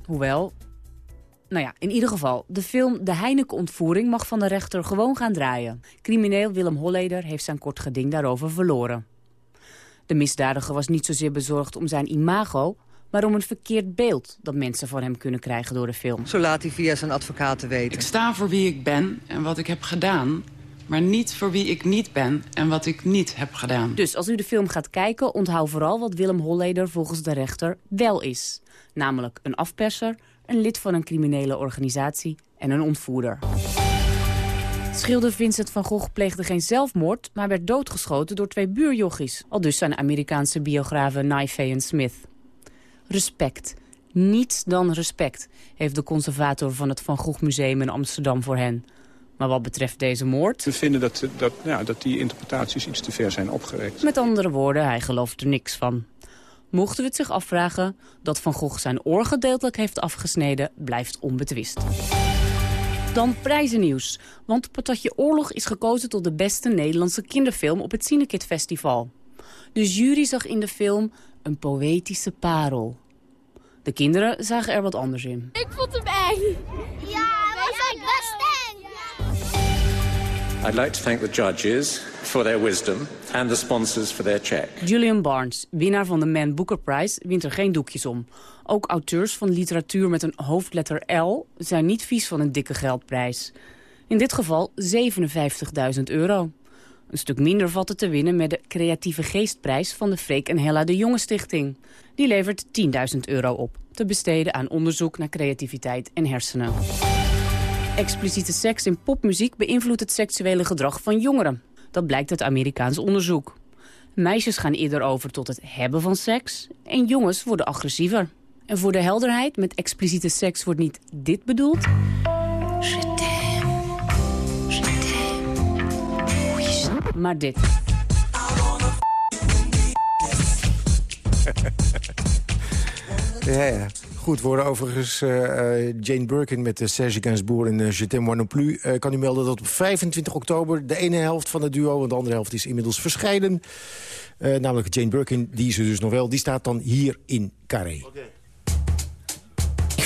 Hoewel, nou ja, in ieder geval. De film De Heineken-ontvoering mag van de rechter gewoon gaan draaien. Crimineel Willem Holleder heeft zijn kort geding daarover verloren. De misdadiger was niet zozeer bezorgd om zijn imago... maar om een verkeerd beeld dat mensen van hem kunnen krijgen door de film. Zo laat hij via zijn advocaten weten. Ik sta voor wie ik ben en wat ik heb gedaan... maar niet voor wie ik niet ben en wat ik niet heb gedaan. Dus als u de film gaat kijken, onthoud vooral wat Willem Holleder volgens de rechter wel is. Namelijk een afperser, een lid van een criminele organisatie en een ontvoerder. Schilder Vincent van Gogh pleegde geen zelfmoord... maar werd doodgeschoten door twee buurjochies. Al dus zijn Amerikaanse biografen Naife en Smith. Respect. Niets dan respect, heeft de conservator van het Van Gogh Museum in Amsterdam voor hen. Maar wat betreft deze moord... We vinden dat, dat, ja, dat die interpretaties iets te ver zijn opgerekt. Met andere woorden, hij gelooft er niks van. Mochten we het zich afvragen, dat Van Gogh zijn oor gedeeltelijk heeft afgesneden, blijft onbetwist. Dan prijzennieuws. Want Patatje Oorlog is gekozen tot de beste Nederlandse kinderfilm op het Cinekit Festival. De jury zag in de film een poëtische parel. De kinderen zagen er wat anders in. Ik vond hem eng. Ja, hij was best eng. I'd like to thank the judges for their wisdom and the sponsors for their check. Julian Barnes, winnaar van de Man Booker Prize, wint er geen doekjes om. Ook auteurs van literatuur met een hoofdletter L zijn niet vies van een dikke geldprijs. In dit geval 57.000 euro. Een stuk minder valt het te winnen met de creatieve geestprijs van de Freek en Hella de Jonge Stichting. Die levert 10.000 euro op, te besteden aan onderzoek naar creativiteit en hersenen. Expliciete seks in popmuziek beïnvloedt het seksuele gedrag van jongeren. Dat blijkt uit Amerikaans onderzoek. Meisjes gaan eerder over tot het hebben van seks en jongens worden agressiever. En voor de helderheid, met expliciete seks wordt niet dit bedoeld... Maar dit. Ja, ja. Goed, worden overigens eh, eh, Jane Birkin met de Serge Gainsbourg en Je t'aime non plus. Kan u melden dat op 25 oktober de ene helft van het duo... en de andere helft is inmiddels verscheiden. namelijk Jane Birkin, die is er dus nog wel. Die staat dan hier in Carré.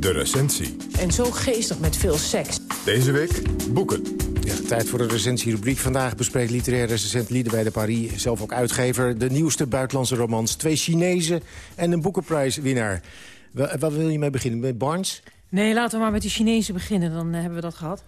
De recensie. En zo geestig met veel seks. Deze week boeken. Ja, tijd voor de recensierubriek. Vandaag bespreekt literair recensent Liede bij de Paris... zelf ook uitgever, de nieuwste buitenlandse romans. Twee Chinezen en een boekenprijswinnaar. Wat wil je mee beginnen? Met Barnes? Nee, laten we maar met die Chinezen beginnen. Dan eh, hebben we dat gehad.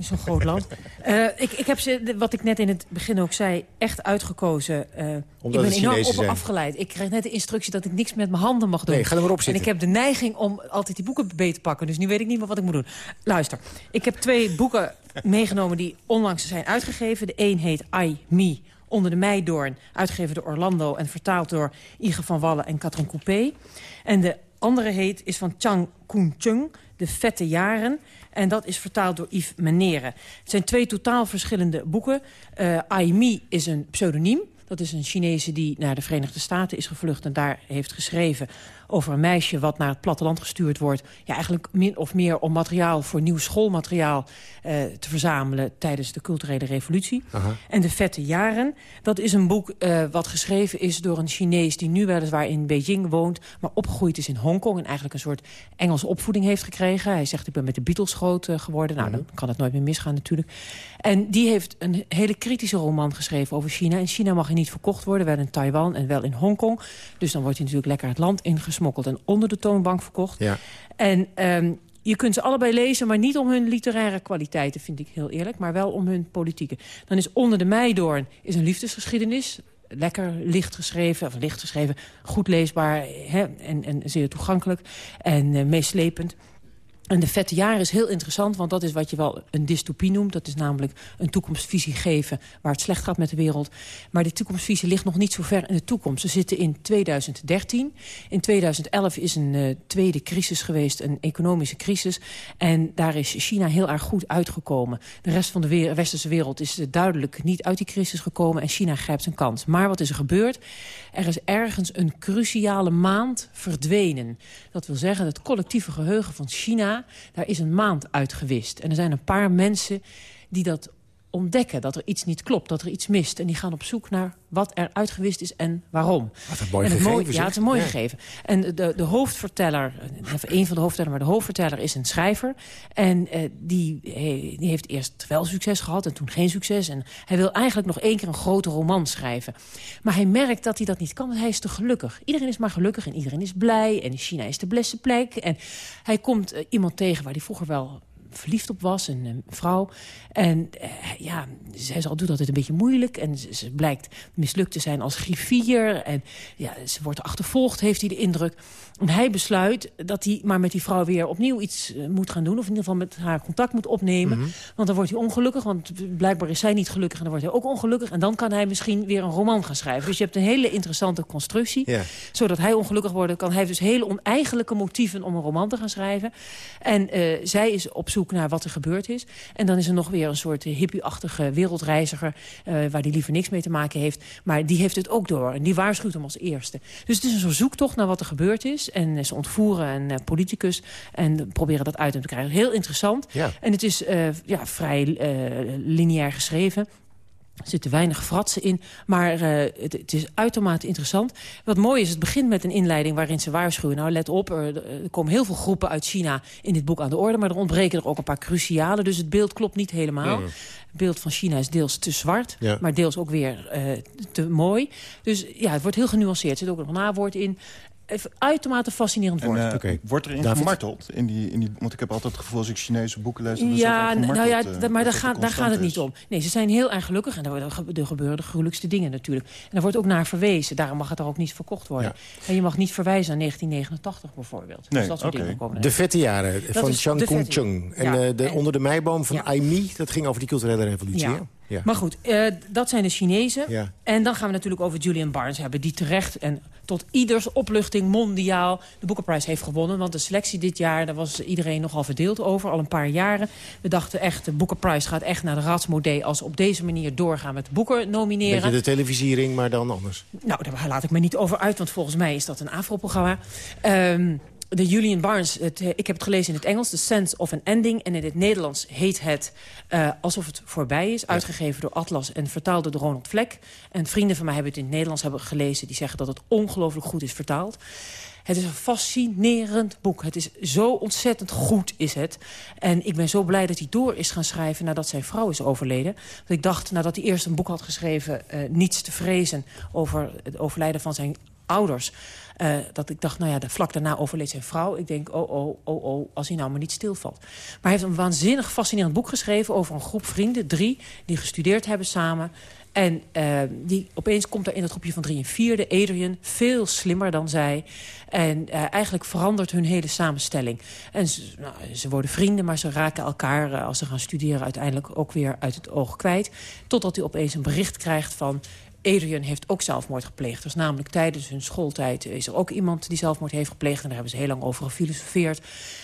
Zo'n groot land. Uh, ik, ik heb ze, wat ik net in het begin ook zei, echt uitgekozen. Uh, Omdat ik ben enorm op afgeleid. Ik kreeg net de instructie dat ik niks met mijn handen mag doen. Nee, ga er maar op en zitten. ik heb de neiging om altijd die boeken beter te pakken. Dus nu weet ik niet meer wat ik moet doen. Luister, ik heb twee boeken *laughs* meegenomen die onlangs zijn uitgegeven. De een heet I, Me, onder de meidoorn. Uitgegeven door Orlando en vertaald door Ige van Wallen en Katrin Coupé. En de andere heet is van Chang Koon-chung, De Vette Jaren. En dat is vertaald door Yves Menere. Het zijn twee totaal verschillende boeken. Uh, Aimi is een pseudoniem. Dat is een Chinese die naar de Verenigde Staten is gevlucht... en daar heeft geschreven over een meisje wat naar het platteland gestuurd wordt. Ja, eigenlijk min of meer om materiaal voor nieuw schoolmateriaal uh, te verzamelen... tijdens de culturele revolutie. Aha. En De Vette Jaren, dat is een boek uh, wat geschreven is door een Chinees... die nu weliswaar in Beijing woont, maar opgegroeid is in Hongkong... en eigenlijk een soort Engelse opvoeding heeft gekregen. Hij zegt, ik ben met de Beatles groot uh, geworden. Nou, dan kan het nooit meer misgaan natuurlijk. En die heeft een hele kritische roman geschreven over China. In China mag hij niet verkocht worden, wel in Taiwan en wel in Hongkong. Dus dan wordt hij natuurlijk lekker het land ingesmokkeld... en onder de toonbank verkocht. Ja. En um, je kunt ze allebei lezen, maar niet om hun literaire kwaliteiten, vind ik heel eerlijk. Maar wel om hun politieke. Dan is Onder de Meidoorn is een liefdesgeschiedenis. Lekker licht geschreven, of licht geschreven, goed leesbaar hè, en, en zeer toegankelijk en uh, meeslepend. En de vette jaren is heel interessant, want dat is wat je wel een dystopie noemt. Dat is namelijk een toekomstvisie geven waar het slecht gaat met de wereld. Maar die toekomstvisie ligt nog niet zo ver in de toekomst. We zitten in 2013. In 2011 is een uh, tweede crisis geweest, een economische crisis. En daar is China heel erg goed uitgekomen. De rest van de westerse wereld is uh, duidelijk niet uit die crisis gekomen. En China grijpt zijn kans. Maar wat is er gebeurd? Er is ergens een cruciale maand verdwenen. Dat wil zeggen, het collectieve geheugen van China daar is een maand uitgewist. En er zijn een paar mensen die dat ontdekken, dat er iets niet klopt, dat er iets mist. En die gaan op zoek naar wat er uitgewist is en waarom. Wat een mooi en het gegeven, mooi, Ja, het is een mooi Ja. gegeven. En de, de hoofdverteller, of een van de hoofdvertellers, maar de hoofdverteller is een schrijver. En eh, die, eh, die heeft eerst wel succes gehad en toen geen succes. En hij wil eigenlijk nog één keer een grote roman schrijven. Maar hij merkt dat hij dat niet kan, want hij is te gelukkig. Iedereen is maar gelukkig en iedereen is blij. En China is de blesse plek. En hij komt eh, iemand tegen waar hij vroeger wel verliefd op was, een, een vrouw. En eh, ja, zij zal, doet altijd een beetje moeilijk. En ze, ze blijkt mislukt te zijn als griffier. En ja, ze wordt achtervolgd, heeft hij de indruk. En hij besluit dat hij maar met die vrouw weer opnieuw iets eh, moet gaan doen. Of in ieder geval met haar contact moet opnemen. Mhm. Want dan wordt hij ongelukkig. Want blijkbaar is zij niet gelukkig en dan wordt hij ook ongelukkig. En dan kan hij misschien weer een roman gaan schrijven. Dus je hebt een hele interessante constructie. Zodat hij ongelukkig wordt, kan hij heeft dus hele oneigenlijke motieven om een roman te gaan schrijven. En eh, zij is op zoek naar wat er gebeurd is. En dan is er nog weer een soort hippie-achtige wereldreiziger... eh, waar die liever niks mee te maken heeft. Maar die heeft het ook door. En die waarschuwt hem als eerste. Dus het is een soort zoektocht naar wat er gebeurd is. En eh, ze ontvoeren een eh, politicus en proberen dat uit hem te krijgen. Heel interessant. Ja. En het is ja, vrij lineair geschreven. Er zitten weinig fratsen in, maar uh, het, het, is uitermate interessant. Wat mooi is, het begint met een inleiding waarin ze waarschuwen. Nou, let op, er, er, komen heel veel groepen uit China in dit boek aan de orde... maar er ontbreken er ook een paar cruciale, dus het beeld klopt niet helemaal. Het beeld van China is deels te zwart, Ja. maar deels ook weer uh, te mooi. Dus ja, het wordt heel genuanceerd. Er zit ook nog een nawoord in. Even uitermate fascinerend woord. En, uh, Oké. Wordt erin David? gemarteld? In die, in die, want ik heb altijd het gevoel als ik Chinese boeken lees... dat er Ja, nou ja, eh, maar daar gaat, het daar gaat het niet is. om. Nee, ze zijn heel erg gelukkig en er er gebeuren de gruwelijkste dingen natuurlijk. En daar wordt ook naar verwezen. Daarom mag het er ook niet verkocht worden. En je mag niet verwijzen naar 1989 bijvoorbeeld. Nee, dus dat soort oké. dingen komen er. De vette jaren Dat van is Chan de Kung Chung. En Ja, eh, de en- Onder de Meiboom van Ja. Aimee, dat ging over die culturele revolutie. Ja. Ja. Maar goed, eh, dat zijn de Chinezen. Ja. En dan gaan we natuurlijk over Julian Barnes hebben... die terecht en tot ieders opluchting mondiaal de Booker Prize heeft gewonnen. Want de selectie dit jaar, daar was iedereen nogal verdeeld over. Al een paar jaren. We dachten echt, de Booker Prize gaat echt naar de raadsmodee... als op deze manier doorgaan met de Booker nomineren. Beetje de televisiering, maar dan anders. Nou, daar laat ik me niet over uit, want volgens mij is dat een afro-programma. Ehm, de Julian Barnes, het, eh, ik heb het gelezen in het Engels, The Sense of an Ending. En in het Nederlands heet het uh, Alsof het voorbij is. Uitgegeven door Atlas en vertaald door Ronald Vlek. En vrienden van mij hebben het in het Nederlands hebben gelezen. Die zeggen dat het ongelooflijk goed is vertaald. Het is een fascinerend boek. Het is zo ontzettend goed, is het. En ik ben zo blij dat hij door is gaan schrijven nadat zijn vrouw is overleden. Want ik dacht, nadat hij eerst een boek had geschreven... Uh, Niets te vrezen over het overlijden van zijn ouders... Uh, dat ik dacht, nou ja, vlak daarna overleed zijn vrouw. Ik denk, oh, oh, oh, oh, als hij nou maar niet stilvalt. Maar hij heeft een waanzinnig fascinerend boek geschreven... over een groep vrienden, drie, die gestudeerd hebben samen... En uh, die, opeens komt er in het groepje van drie en vierde Adrian veel slimmer dan zij. En uh, eigenlijk verandert hun hele samenstelling. En ze, nou, ze worden vrienden, maar ze raken elkaar... Als ze gaan studeren uiteindelijk ook weer uit het oog kwijt. Totdat hij opeens een bericht krijgt van... Adrian heeft ook zelfmoord gepleegd. Dus namelijk tijdens hun schooltijd is er ook iemand die zelfmoord heeft gepleegd. En daar hebben ze heel lang over gefilosofeerd.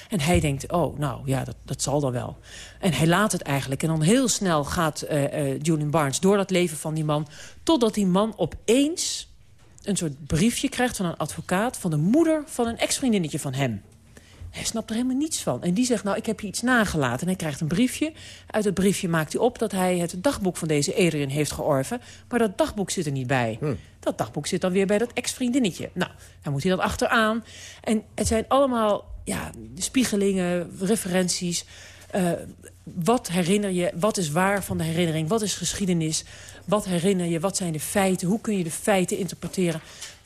En hij denkt, oh, nou ja, dat, dat zal dan wel. En hij laat het eigenlijk. En dan heel snel gaat uh, uh, Julian Barnes door dat leven van die man... totdat die man opeens een soort briefje krijgt van een advocaat... van de moeder van een ex-vriendinnetje van hem. Hij snapt er helemaal niets van. En die zegt, nou, ik heb je iets nagelaten. En hij krijgt een briefje. Uit het briefje maakt hij op dat hij het dagboek van deze Adrian heeft georven. Maar dat dagboek zit er niet bij. Hm. Dat dagboek zit dan weer bij dat ex-vriendinnetje. Nou, dan moet hij dat achteraan. En het zijn allemaal ja, spiegelingen, referenties. Uh, wat herinner je? Wat is waar van de herinnering? Wat is geschiedenis? Wat herinner je? Wat zijn de feiten? Hoe kun je de feiten interpreteren?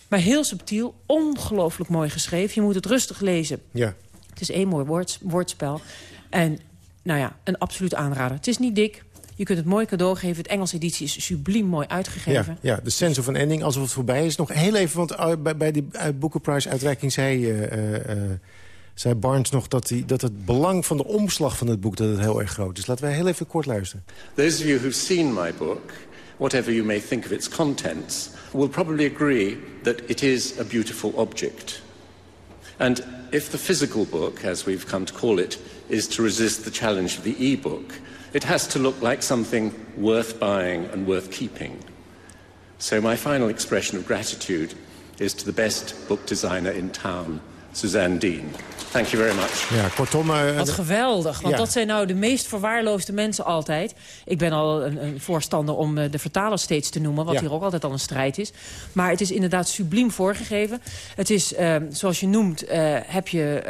Maar heel subtiel, ongelooflijk mooi geschreven. Je moet het rustig lezen. Ja. Het is één mooi woord, woordspel. En nou ja, een absoluut aanrader. Het is niet dik. Je kunt het mooi cadeau geven. Het Engelse editie is subliem mooi uitgegeven. Ja, ja de sense of an ending, alsof het voorbij is. Nog heel even, want uh, bij, bij die uh, Booker Prize uitreiking zei, uh, zei Barnes nog... Dat, die, dat het belang van de omslag van het boek dat het heel erg groot is. Laten we heel even kort luisteren. Those of you who've seen my book, whatever you may think of its contents... will probably agree that it is a beautiful object. And if the physical book, as we've come to call it, is to resist the challenge of the e-book, it has to look like something worth buying and worth keeping. So my final expression of gratitude is to the best book designer in town, Suzanne Dean. Thank you very much. Ja, kortom... Uh, Wat geweldig, want ja. dat zijn nou de meest verwaarloosde mensen altijd. Ik ben al een, een voorstander om uh, de vertaler steeds te noemen... wat ja. hier ook altijd al een strijd is. Maar het is inderdaad subliem voorgegeven. Het is, uh, zoals je noemt, heb je...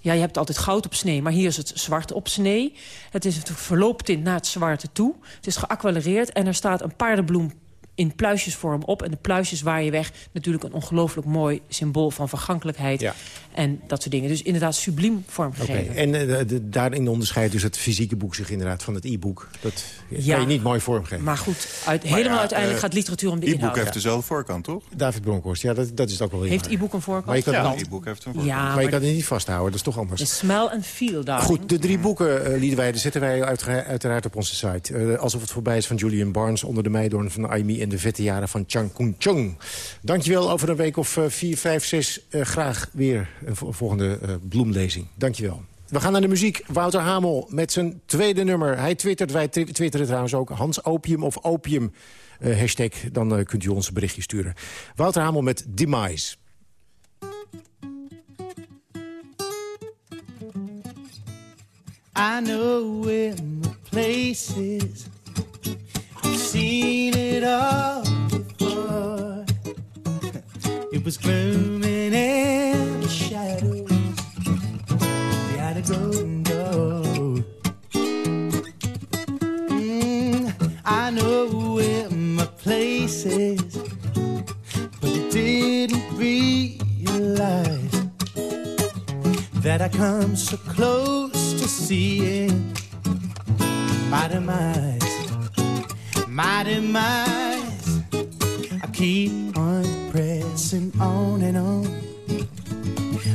ja, je hebt altijd goud op snee, maar hier is het zwart op snee. Het is het verlooptint naar het zwarte toe. Het is geaquarelleerd en er staat een paardenbloem in pluisjesvorm op. En de pluisjes waar je weg. Natuurlijk een ongelooflijk mooi symbool van vergankelijkheid. En dat soort dingen. Dus inderdaad subliem vormgegeven. Okay. En uh, de, daarin onderscheidt dus het fysieke boek zich inderdaad van het e-book. Dat ja. kan je niet mooi vormgeven. Maar goed, uit, maar helemaal ja, uiteindelijk uh, gaat literatuur om de inhoud. E-book heeft dezelfde voorkant, toch? David Bronkhorst, ja, dat, dat is ook wel Heeft e-book een voorkant? Maar je kan, ja, het, e-book heeft een voorkant. Ja, maar, maar je kan het niet vasthouden, dat is toch anders. De smell and feel, daar. Goed, de drie boeken, uh, Liedewij, zetten wij uiteraard, uiteraard op onze site. Uh, alsof het voorbij is van Julian Barnes... onder de meidoorn van Aimi en de vette jaren van Chang Kun Chung. Dankjewel, over een week of uh, vier, vijf, zes... Uh, graag weer een volgende uh, bloemlezing. Dankjewel. We gaan naar de muziek. Wouter Hamel met zijn tweede nummer. Hij twittert, wij twitteren trouwens ook Hans Opium of Opium. Uh, hashtag, dan kunt u ons een berichtje sturen. Wouter Hamel met Demise. I know in the places I've seen it all before It was glooming in the shadows. Behind a golden door mm, I know in my places But I didn't realize That I come so close to seeing. My demise My demise I keep on pressing on and on.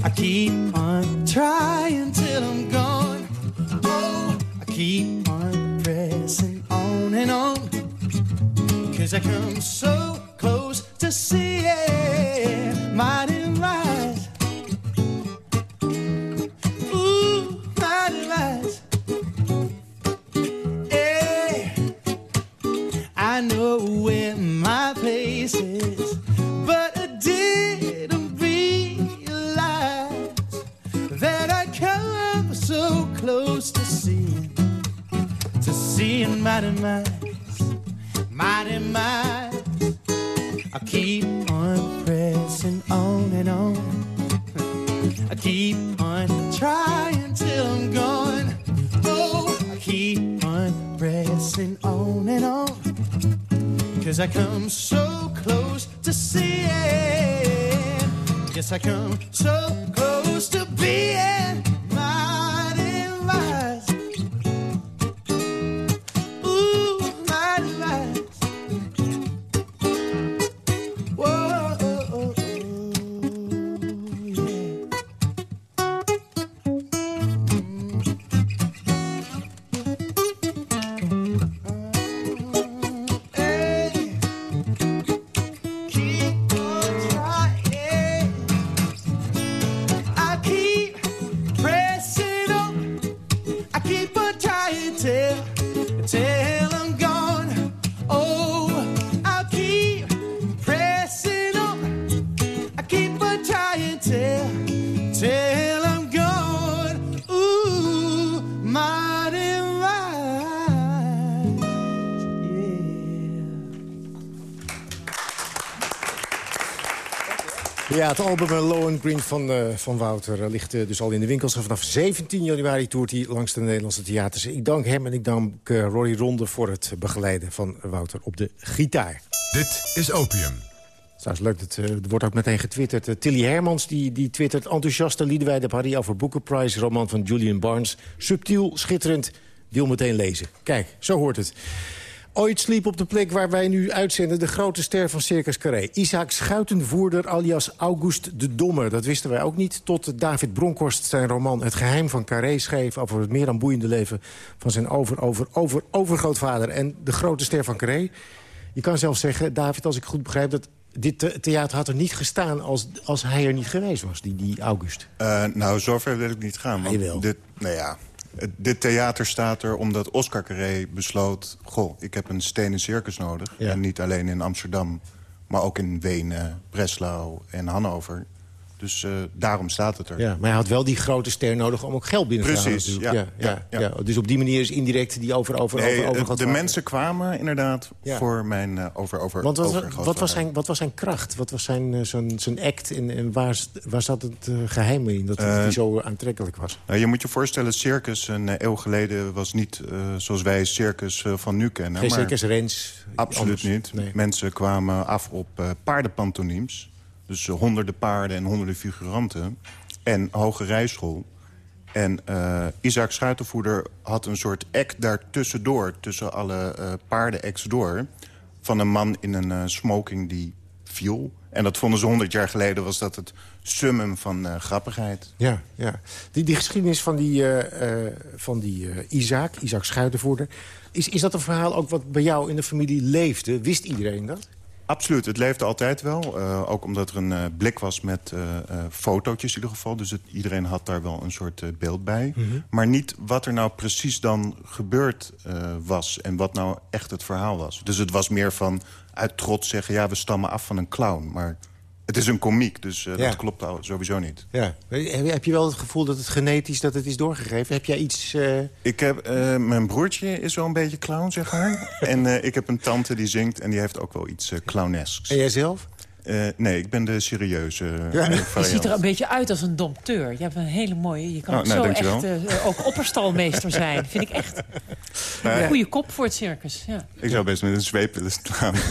I keep on trying till I'm gone. Oh, I keep on pressing on and on. Cause I come so close to seeing mighty rise. Ooh, mighty rise. Yeah. I know where my place is, didn't realize that I come so close to seeing, to seeing mighty mice, mighty mice. I keep on pressing on and on. I keep on trying till I'm gone. Oh, I keep on pressing on and on. Cause I come so close to seeing. Yes, I come so close to being Ja, het album eh, Low and Green van, eh, van Wouter eh, ligt dus al in de winkels. En vanaf 17 januari toert hij langs de Nederlandse theaters. Ik dank hem en ik dank Rory Ronde voor het begeleiden van Wouter op de gitaar. Dit is Opium. Trouwens leuk, dat, er wordt ook meteen getwitterd. Tilly Hermans die, die twittert... enthousiaste Liedewij de Paris over Booker Prize... roman van Julian Barnes. Subtiel, schitterend, wil meteen lezen. Kijk, zo hoort het. Ooit sliep op de plek waar wij nu uitzenden... de grote ster van Circus Carré. Isaac Schuitenvoerder alias August de Domme. Dat wisten wij ook niet, tot David Bronkhorst zijn roman... Het geheim van Carré schreef over het meer dan boeiende leven... van zijn over, over, over, overgrootvader. En de grote ster van Carré... Je kan zelfs zeggen, David, als ik goed begrijp... dat dit the- theater had er niet gestaan als, als hij er niet geweest was, die, die August. Eh, nou, zover wil ik niet gaan. Want dit, nou ja, dit theater staat er omdat Oscar Carré besloot... goh, ik heb een stenen circus nodig. Ja. En niet alleen in Amsterdam, maar ook in Wenen, Breslau en Hannover. Dus eh, daarom staat het er. Ja, maar hij had wel die grote ster nodig om ook geld binnen te halen. Precies, ja, ja, ja, ja. Dus op die manier is indirect die over, over, Nee, over, overgrootvader. de mensen kwamen inderdaad voor mijn eh, over, over, Want wat, wat, overgrootvader. was zijn, wat was zijn kracht? Wat was zijn, eh, zijn, zijn act? En, en waar, waar zat het eh, geheim in? Dat, hij zo aantrekkelijk was? Nou, je moet je voorstellen, circus een eeuw geleden was niet zoals wij circus van nu kennen. Geen maar circus Rens? Absoluut anders. niet. Nee. Mensen kwamen af op paardenpantoniems. Dus eh, honderden paarden en honderden figuranten. En hoge rijschool. En eh, Isaac Schuitenvoerder had een soort act daartussendoor... tussen alle eh paardenacts door... van een man in een smoking die viel. En dat vonden ze honderd jaar geleden... was dat het summum van grappigheid. Ja, ja. Die, die geschiedenis van die, van die Isaac, Isaac Schuitenvoerder... Is, is dat een verhaal ook wat bij jou in de familie leefde? Wist iedereen dat? Absoluut, het leefde altijd wel. Eh, ook omdat er een eh, blik was met eh, fotootjes in ieder geval. Dus het, iedereen had daar wel een soort beeld bij. Mhm. Maar niet wat er nou precies dan gebeurd was... en wat nou echt het verhaal was. Dus het was meer van uit trots zeggen... ja, we stammen af van een clown. Maar het is een komiek, dus eh, Ja. dat klopt al sowieso niet. Ja. Heb heb je wel het gevoel dat het genetisch dat het is doorgegeven? Heb jij iets... eh, Ik heb, eh, mijn broertje is wel een beetje clown, zeg maar. *laughs* en eh, ik heb een tante die zingt en die heeft ook wel iets clownesks. En jij zelf? Eh, nee, ik ben de serieuze Ja. Je ziet er een beetje uit als een dompteur. Je hebt een hele mooie... Je kan Oh, ook nou, zo echt ook opperstalmeester zijn. Vind ik echt Nou, een goede kop voor het circus. Ja. Ik zou best met een zweep willen staan. *laughs*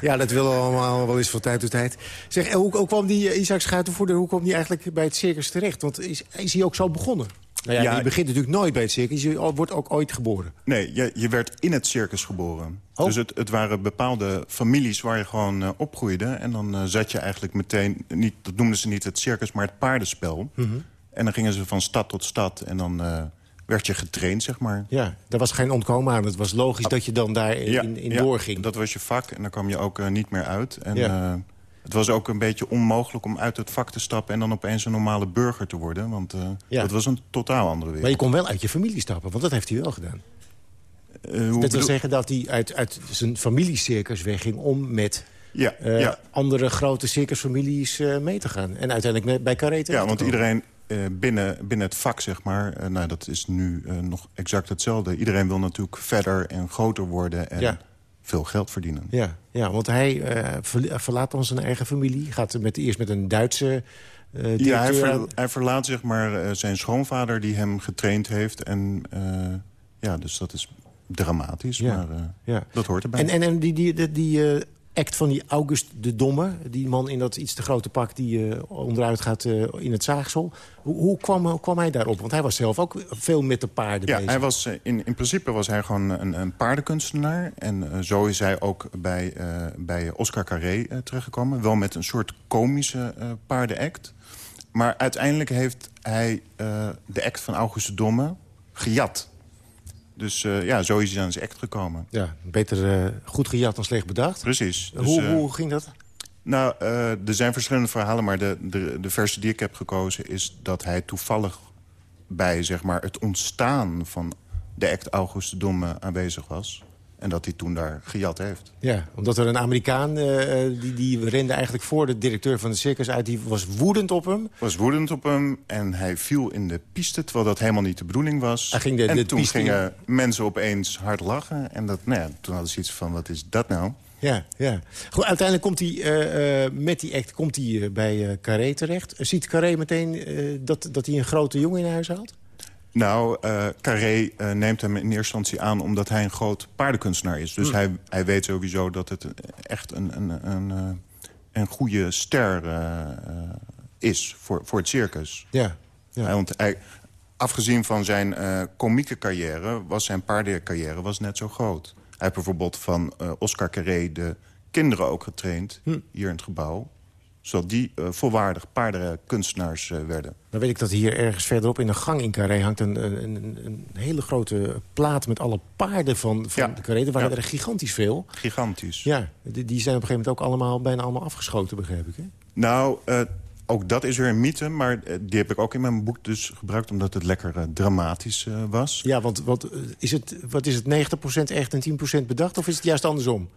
Ja, dat willen we allemaal wel eens van tijd tot tijd. Zeg, en hoe, hoe kwam die eh, Isaac Schuitenvoerder hoe kwam die eigenlijk bij het circus terecht? Want is, is hij ook zo begonnen? Nou ja, Ja. je begint natuurlijk nooit bij het circus. Je wordt ook ooit geboren. Nee, je, je werd in het circus geboren. Oh. Dus het, het waren bepaalde families waar je gewoon eh, opgroeide. En dan eh, zat je eigenlijk meteen, niet, dat noemden ze niet het circus, maar het paardenspel. Mhm. En dan gingen ze van stad tot stad. En dan eh, werd je getraind, zeg maar. Ja, daar was geen ontkomen aan. Het was logisch dat je dan daarin Ja, in, in ja, doorging. dat was je vak en dan kwam je ook eh, niet meer uit. En, Ja. eh, het was ook een beetje onmogelijk om uit het vak te stappen... en dan opeens een normale burger te worden. Want Ja. dat was een totaal andere wereld. Maar je kon wel uit je familie stappen, want dat heeft hij wel gedaan. Dat wil zeggen dat hij uit, uit zijn familiecircus wegging om met Ja, ja. andere grote circusfamilies mee te gaan. En uiteindelijk met, bij Carré Ja, want komen. iedereen eh, binnen, binnen het vak, zeg maar... eh, nou, dat is nu eh, nog exact hetzelfde. Iedereen wil natuurlijk verder en groter worden... en Ja. veel geld verdienen. Ja, ja want hij verla- verlaat dan zijn eigen familie. Gaat met, eerst met een Duitse Ja, hij, ver- hij verlaat zeg maar zijn schoonvader die hem getraind heeft. En ja, dus dat is dramatisch, Ja, maar ja. dat hoort erbij. En, en, en die, die, die, die, act van die August de Domme... die man in dat iets te grote pak die eh, onderuit gaat eh, in het zaagsel... Hoe, hoe, kwam, hoe kwam hij daarop? Want hij was zelf ook veel met de paarden Ja, bezig. hij was, eh, in, in principe was hij gewoon een, een paardenkunstenaar. En eh, zo is hij ook bij, eh, bij Oscar Carré eh, terechtgekomen. Wel met een soort komische eh paardenact. Maar uiteindelijk heeft hij eh, de act van August de Domme gejat. Dus eh, ja, zo is hij aan zijn act gekomen. Ja, beter eh, goed gejat dan slecht bedacht. Precies. Dus, hoe, eh, hoe ging dat? Nou, er zijn verschillende verhalen, maar de, de, de versie die ik heb gekozen... is dat hij toevallig bij zeg maar, het ontstaan van de act August Domme aanwezig was. En dat hij toen daar gejat heeft. Ja, omdat er een Amerikaan, eh, eh, die, die rende eigenlijk voor de directeur van de circus uit... die was woedend op hem. Was woedend op hem en hij viel in de piste... terwijl dat helemaal niet de bedoeling was. Hij ging de- en de toen piste gingen mensen opeens hard lachen. En dat, nou ja, toen hadden ze iets van, wat is dat nou? Ja, ja. Goed, uiteindelijk komt hij eh, met die act komt hij, bij Carré terecht. Ziet Carré meteen dat, dat hij een grote jongen in huis haalt? Nou, eh, Carré eh, neemt hem in eerste instantie aan omdat hij een groot paardenkunstenaar is. Dus Hmm. hij, hij weet sowieso dat het echt een, een, een, eh, een goede ster is voor, voor het circus. Ja. Hij- want hij, afgezien van zijn komieke carrière, was zijn paardencarrière was net zo groot. Hij heeft bijvoorbeeld van Oscar Carré de kinderen ook getraind, Hm. hier in het gebouw. Zodat die eh, volwaardig paardenkunstenaars eh, werden. Dan weet ik dat hier ergens verderop in een gang in Carré hangt... een, een, een, hele grote plaat met alle paarden van, van de Carré. Er waren Ja. er gigantisch veel. Gigantisch. Ja, die, die zijn op een gegeven moment ook allemaal, bijna allemaal afgeschoten, begrijp ik. Hè? Nou, eh, ook dat is weer een mythe, maar die heb ik ook in mijn boek dus gebruikt... omdat het lekker dramatisch was. Ja, want wat is het, wat is het 90% echt en 10% bedacht? Of is het juist andersom?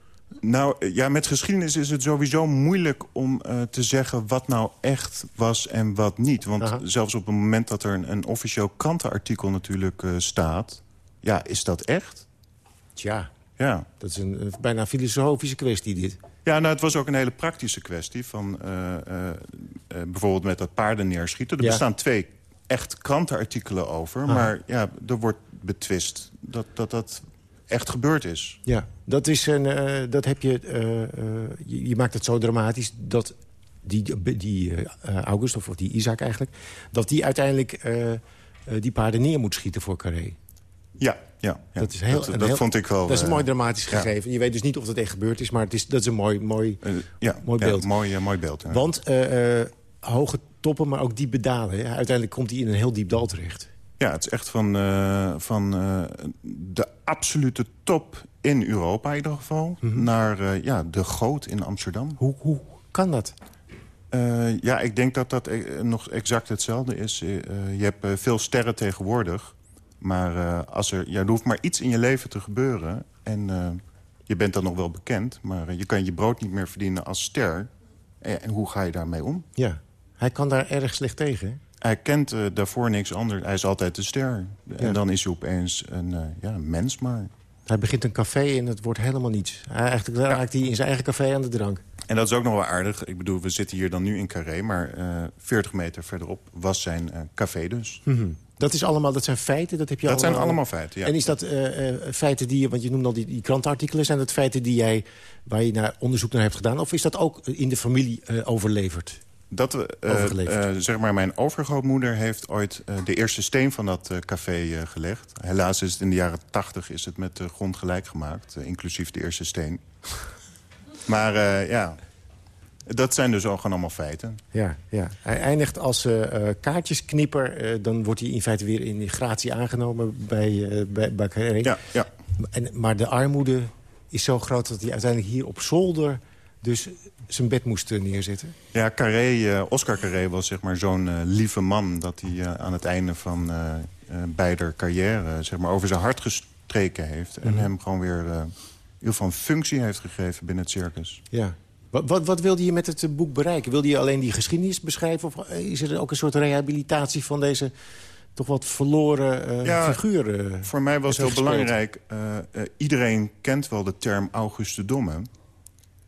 Nou, ja, met geschiedenis is het sowieso moeilijk om eh, te zeggen... wat nou echt was en wat niet. Want zelfs op het moment dat er een, een officieel krantenartikel natuurlijk eh, staat... ja, is dat echt? Tja, Ja. dat is een, een bijna filosofische kwestie dit. Ja, nou, het was ook een hele praktische kwestie. Van, eh, bijvoorbeeld met dat paarden neerschieten. Er Ja. bestaan twee echt krantenartikelen over. Aha. Maar ja, er wordt betwist dat dat, dat echt gebeurd is. Ja, dat, is een, eh, dat heb je, eh, eh, je... Je maakt het zo dramatisch dat die, die August, of die Isaac eigenlijk... dat die uiteindelijk die paarden neer moet schieten voor Carré. Ja, ja. ja. Dat, is heel, dat, dat heel- vond ik wel... Dat is een mooi dramatisch ja. gegeven. Je weet dus niet of dat echt gebeurd is, maar het is, dat is een mooi, mooi, ja, mooi ja, beeld. mooi, eh, mooi beeld. ja. Want hoge toppen, maar ook diepe dalen. Uiteindelijk komt hij in een heel diep dal terecht. Ja, het is echt van, eh, van eh, de absolute top in Europa in ieder geval... naar eh, ja, de goot in Amsterdam. Mhm. Hoe, hoe kan dat? Ja, ik denk dat dat eh, nog exact hetzelfde is. Je hebt veel sterren tegenwoordig. Maar als er, ja, er hoeft maar iets in je leven te gebeuren. En je bent dan nog wel bekend. Maar je kan je brood niet meer verdienen als ster. En, en hoe ga je daarmee om? Ja, hij kan daar erg slecht tegen. hè? Hij kent eh, daarvoor niks anders. Hij is altijd de ster. En dan is hij opeens een, eh, ja, mens maar. Hij begint een café en het wordt helemaal niets. Hij, eigenlijk raakt hij in zijn eigen café aan de drank. En dat is ook nog wel aardig. Ik bedoel, we zitten hier dan nu in Carré... maar eh 40 meter verderop was zijn café dus. Mhm. Dat, is allemaal, dat zijn feiten? Dat, heb je Dat zijn allemaal feiten, ja. En is dat feiten die je... want je noemt al die, die krantenartikelen... zijn dat feiten die jij, waar je naar onderzoek naar hebt gedaan? Of is dat ook in de familie overleverd? Dat, eh, zeg maar, mijn overgrootmoeder heeft ooit eh, de eerste steen van dat café gelegd. Helaas is het in de jaren tachtig is het met de grond gelijk gemaakt. inclusief de eerste steen. *laughs* maar ja, Dat zijn dus ook gewoon allemaal feiten. Ja, ja. Hij eindigt als uh, kaartjesknipper. Uh, dan wordt hij in feite weer in gratie aangenomen bij, uh, bij, bij Carré. Ja, ja. En, maar de armoede is zo groot dat hij uiteindelijk hier op zolder... dus zijn bed moest neerzetten. Ja, Carré, Oscar Carré was zeg maar zo'n lieve man... dat hij aan het einde van beider carrière zeg maar, over zijn hart gestreken heeft. En Mhm. hem gewoon weer heel veel functie heeft gegeven binnen het circus. Ja. Wat, wat, wat wilde je met het eh, boek bereiken? Wilde je alleen die geschiedenis beschrijven? Of eh, is er ook een soort rehabilitatie van deze toch wat verloren uh, figuur? Uh, voor mij was heel gespeeld? belangrijk... Uh, iedereen kent wel de term Auguste Domme...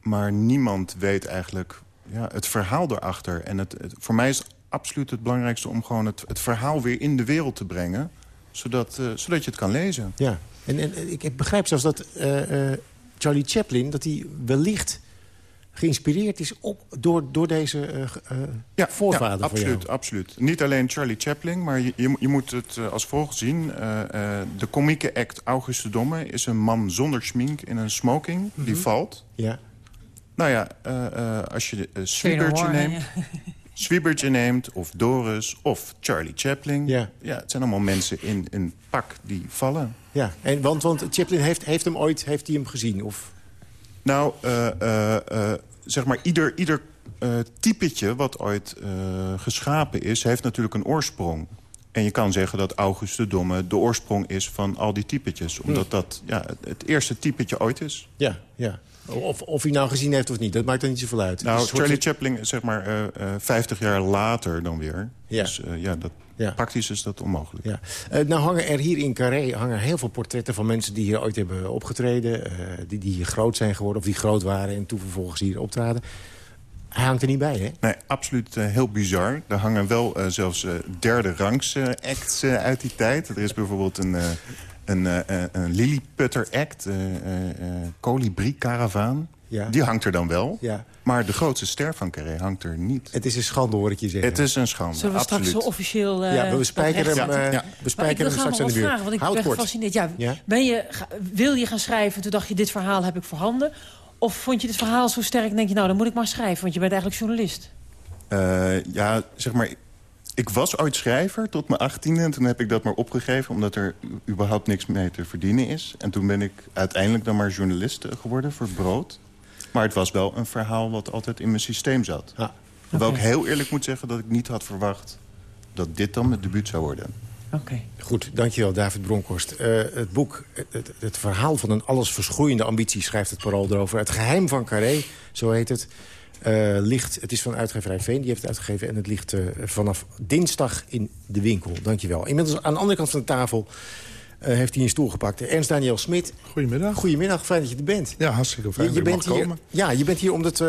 maar niemand weet eigenlijk ja, het verhaal erachter. En het, het, voor mij is absoluut het belangrijkste om gewoon het, het verhaal weer in de wereld te brengen... zodat, zodat je het kan lezen. Ja, en, en ik begrijp zelfs dat Charlie Chaplin... dat hij wellicht geïnspireerd is op, door, door deze uh, ja, voorvader ja, absoluut, absoluut. Niet alleen Charlie Chaplin, maar je, je, je moet het als volgt zien. de komieke act August de Domme is een man zonder schmink in een smoking. Mm -hmm. Die valt. Ja. Nou ja, als je uh, Swiebertje neemt... *laughs* Swiebertje neemt, of Doris, of Charlie Chaplin. Ja. ja het zijn allemaal mensen in een pak die vallen. Ja, en, want, want Chaplin heeft, heeft hem ooit heeft hij hem gezien? Of... Nou, uh, uh, uh, zeg maar, ieder, ieder typetje wat ooit geschapen is... heeft natuurlijk een oorsprong. En je kan zeggen dat August de Domme de oorsprong is van al die typetjes. Omdat dat ja, het eerste typetje ooit is. Ja, ja. Of, of hij nou gezien heeft of niet, dat maakt er niet zoveel uit. Nou, Charlie. Chaplin, zeg maar, uh, uh, 50 jaar later dan weer. Ja. Dus uh, ja, dat, ja. praktisch is dat onmogelijk. Ja. nou hangen er hier in Carré hangen heel veel portretten van mensen die hier ooit hebben opgetreden. die, die hier groot zijn geworden of die groot waren en toen vervolgens hier optraden. Hij hangt er niet bij, hè? Nee, absoluut uh, heel bizar. Er hangen wel uh, zelfs uh, derde rangs acts uit die tijd. Er is bijvoorbeeld een, een, een Lilliputter act, Colibri Caravaan. Ja. Die hangt er dan wel. Ja. Maar de grootste ster van Carré hangt er niet. Het is een schande, hoor ik je zeggen. Het is een schande, Zullen we absoluut. straks officieel... Uh, ja, we spijkeren hem, uh, ja. we spijkeren hem straks aan de buurt. Vragen, want ik Houd ben kort. gefascineerd. Ja, ja? Ben je, wil je gaan schrijven, toen dacht je, dit verhaal heb ik voorhanden? Of vond je dit verhaal zo sterk en denk je, nou, dan moet ik maar schrijven... want je bent eigenlijk journalist. Uh, ja, zeg maar... Ik was ooit schrijver tot mijn achttiende. En toen heb ik dat maar opgegeven, omdat er überhaupt niks mee te verdienen is. En toen ben ik uiteindelijk dan maar journalist geworden voor brood. Maar het was wel een verhaal wat altijd in mijn systeem zat. Ah, Hoewel ik heel eerlijk moet zeggen dat ik niet had verwacht... dat dit dan mijn debuut zou worden. Oké. Okay. Goed, dankjewel David Bronkhorst. Uh, het boek, het, het, verhaal van een allesverschoeiende ambitie... schrijft het parool erover. Het geheim van Carré, zo heet het... Uh, ligt, het is van uitgeverij Veen, die heeft het uitgegeven... en het ligt uh, vanaf dinsdag in de winkel. Dankjewel. Inmiddels aan de andere kant van de tafel... Uh, heeft hij een stoel gepakt. Ernst Daniel Smit. Goedemiddag. Goedemiddag, fijn dat je er bent. Ja, hartstikke fijn je, je bent hier, komen. Ja, je bent hier omdat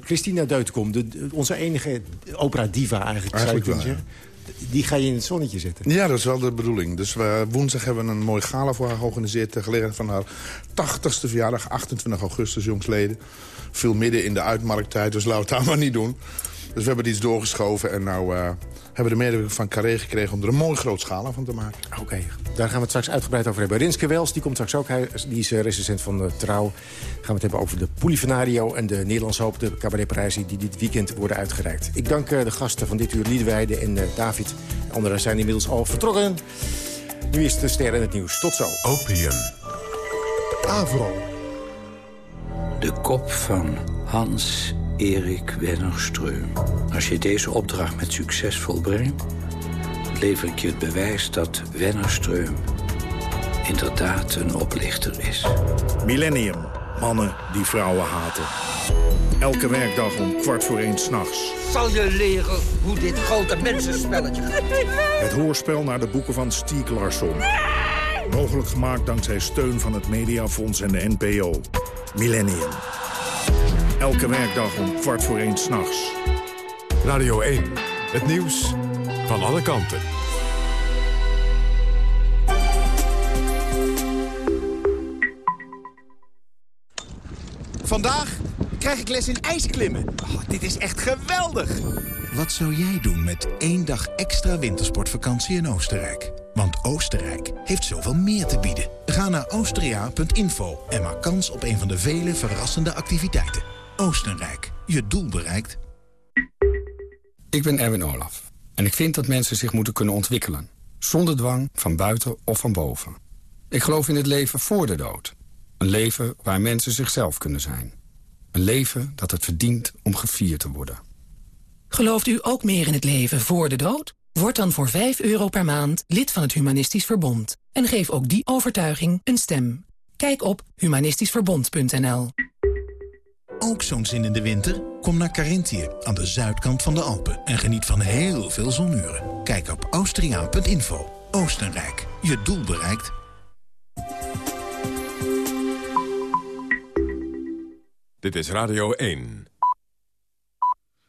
Christina Deutenkom, de, onze enige opera-diva eigenlijk, eigenlijk zou ik wel, zeggen. Die ga je in het zonnetje zetten. Ja, dat is wel de bedoeling. Dus we, woensdag hebben we een mooi gala voor haar georganiseerd... ter gelegenheid van haar 80ste verjaardag, 28 augustus, jongsleden. Veel midden in de uitmarkttijd, dus laten we het daar *laughs* maar niet doen. Dus we hebben iets doorgeschoven en nou uh, hebben we de medewerking van Carré gekregen... om er een mooi groot schala van te maken. Oké, okay. daar gaan we het straks uitgebreid over hebben. Rinske Wels, die komt straks ook. Hij, die is uh, recensent van de Trouw. Gaan we het hebben over de Polifenario en de Nederlandse Hoop... de cabaretprijzen die dit weekend worden uitgereikt. Ik dank uh, de gasten van dit uur, Liedewijde en David. Anderen zijn inmiddels al vertrokken. Nu is de ster in het nieuws. Tot zo. Opium. Avro. De kop van Hans Erik Wennerstreum. Als je deze opdracht met succes volbrengt... lever ik je het bewijs dat Wennerstreum inderdaad een oplichter is. Millennium. Mannen die vrouwen haten. Elke werkdag om kwart voor één s'nachts. Zal je leren hoe dit grote mensenspelletje gaat? Het hoorspel naar de boeken van Stieg Larsson. Mogelijk gemaakt dankzij steun van het Mediafonds en de NPO. Millennium. Elke werkdag om kwart voor één s'nachts. Radio 1. Het nieuws van alle kanten. Vandaag krijg ik les in ijsklimmen. Oh, dit is echt geweldig. Wat zou jij doen met één dag extra wintersportvakantie in Oostenrijk? Want Oostenrijk heeft zoveel meer te bieden. Ga naar austria.info en maak kans op een van de vele verrassende activiteiten. Oostenrijk, je doel bereikt. Ik ben Erwin Olaf. En ik vind dat mensen zich moeten kunnen ontwikkelen. Zonder dwang, van buiten of van boven. Ik geloof in het leven voor de dood. Een leven waar mensen zichzelf kunnen zijn. Een leven dat het verdient om gevierd te worden. Gelooft u ook meer in het leven voor de dood? Word dan voor 5 euro per maand lid van het Humanistisch Verbond. En geef ook die overtuiging een stem. Kijk op humanistischverbond.nl Ook zo'n zin in de winter? Kom naar Carinthië, aan de zuidkant van de Alpen. En geniet van heel veel zonuren. Kijk op austriaan.info. Oostenrijk, je doel bereikt. Dit is Radio 1.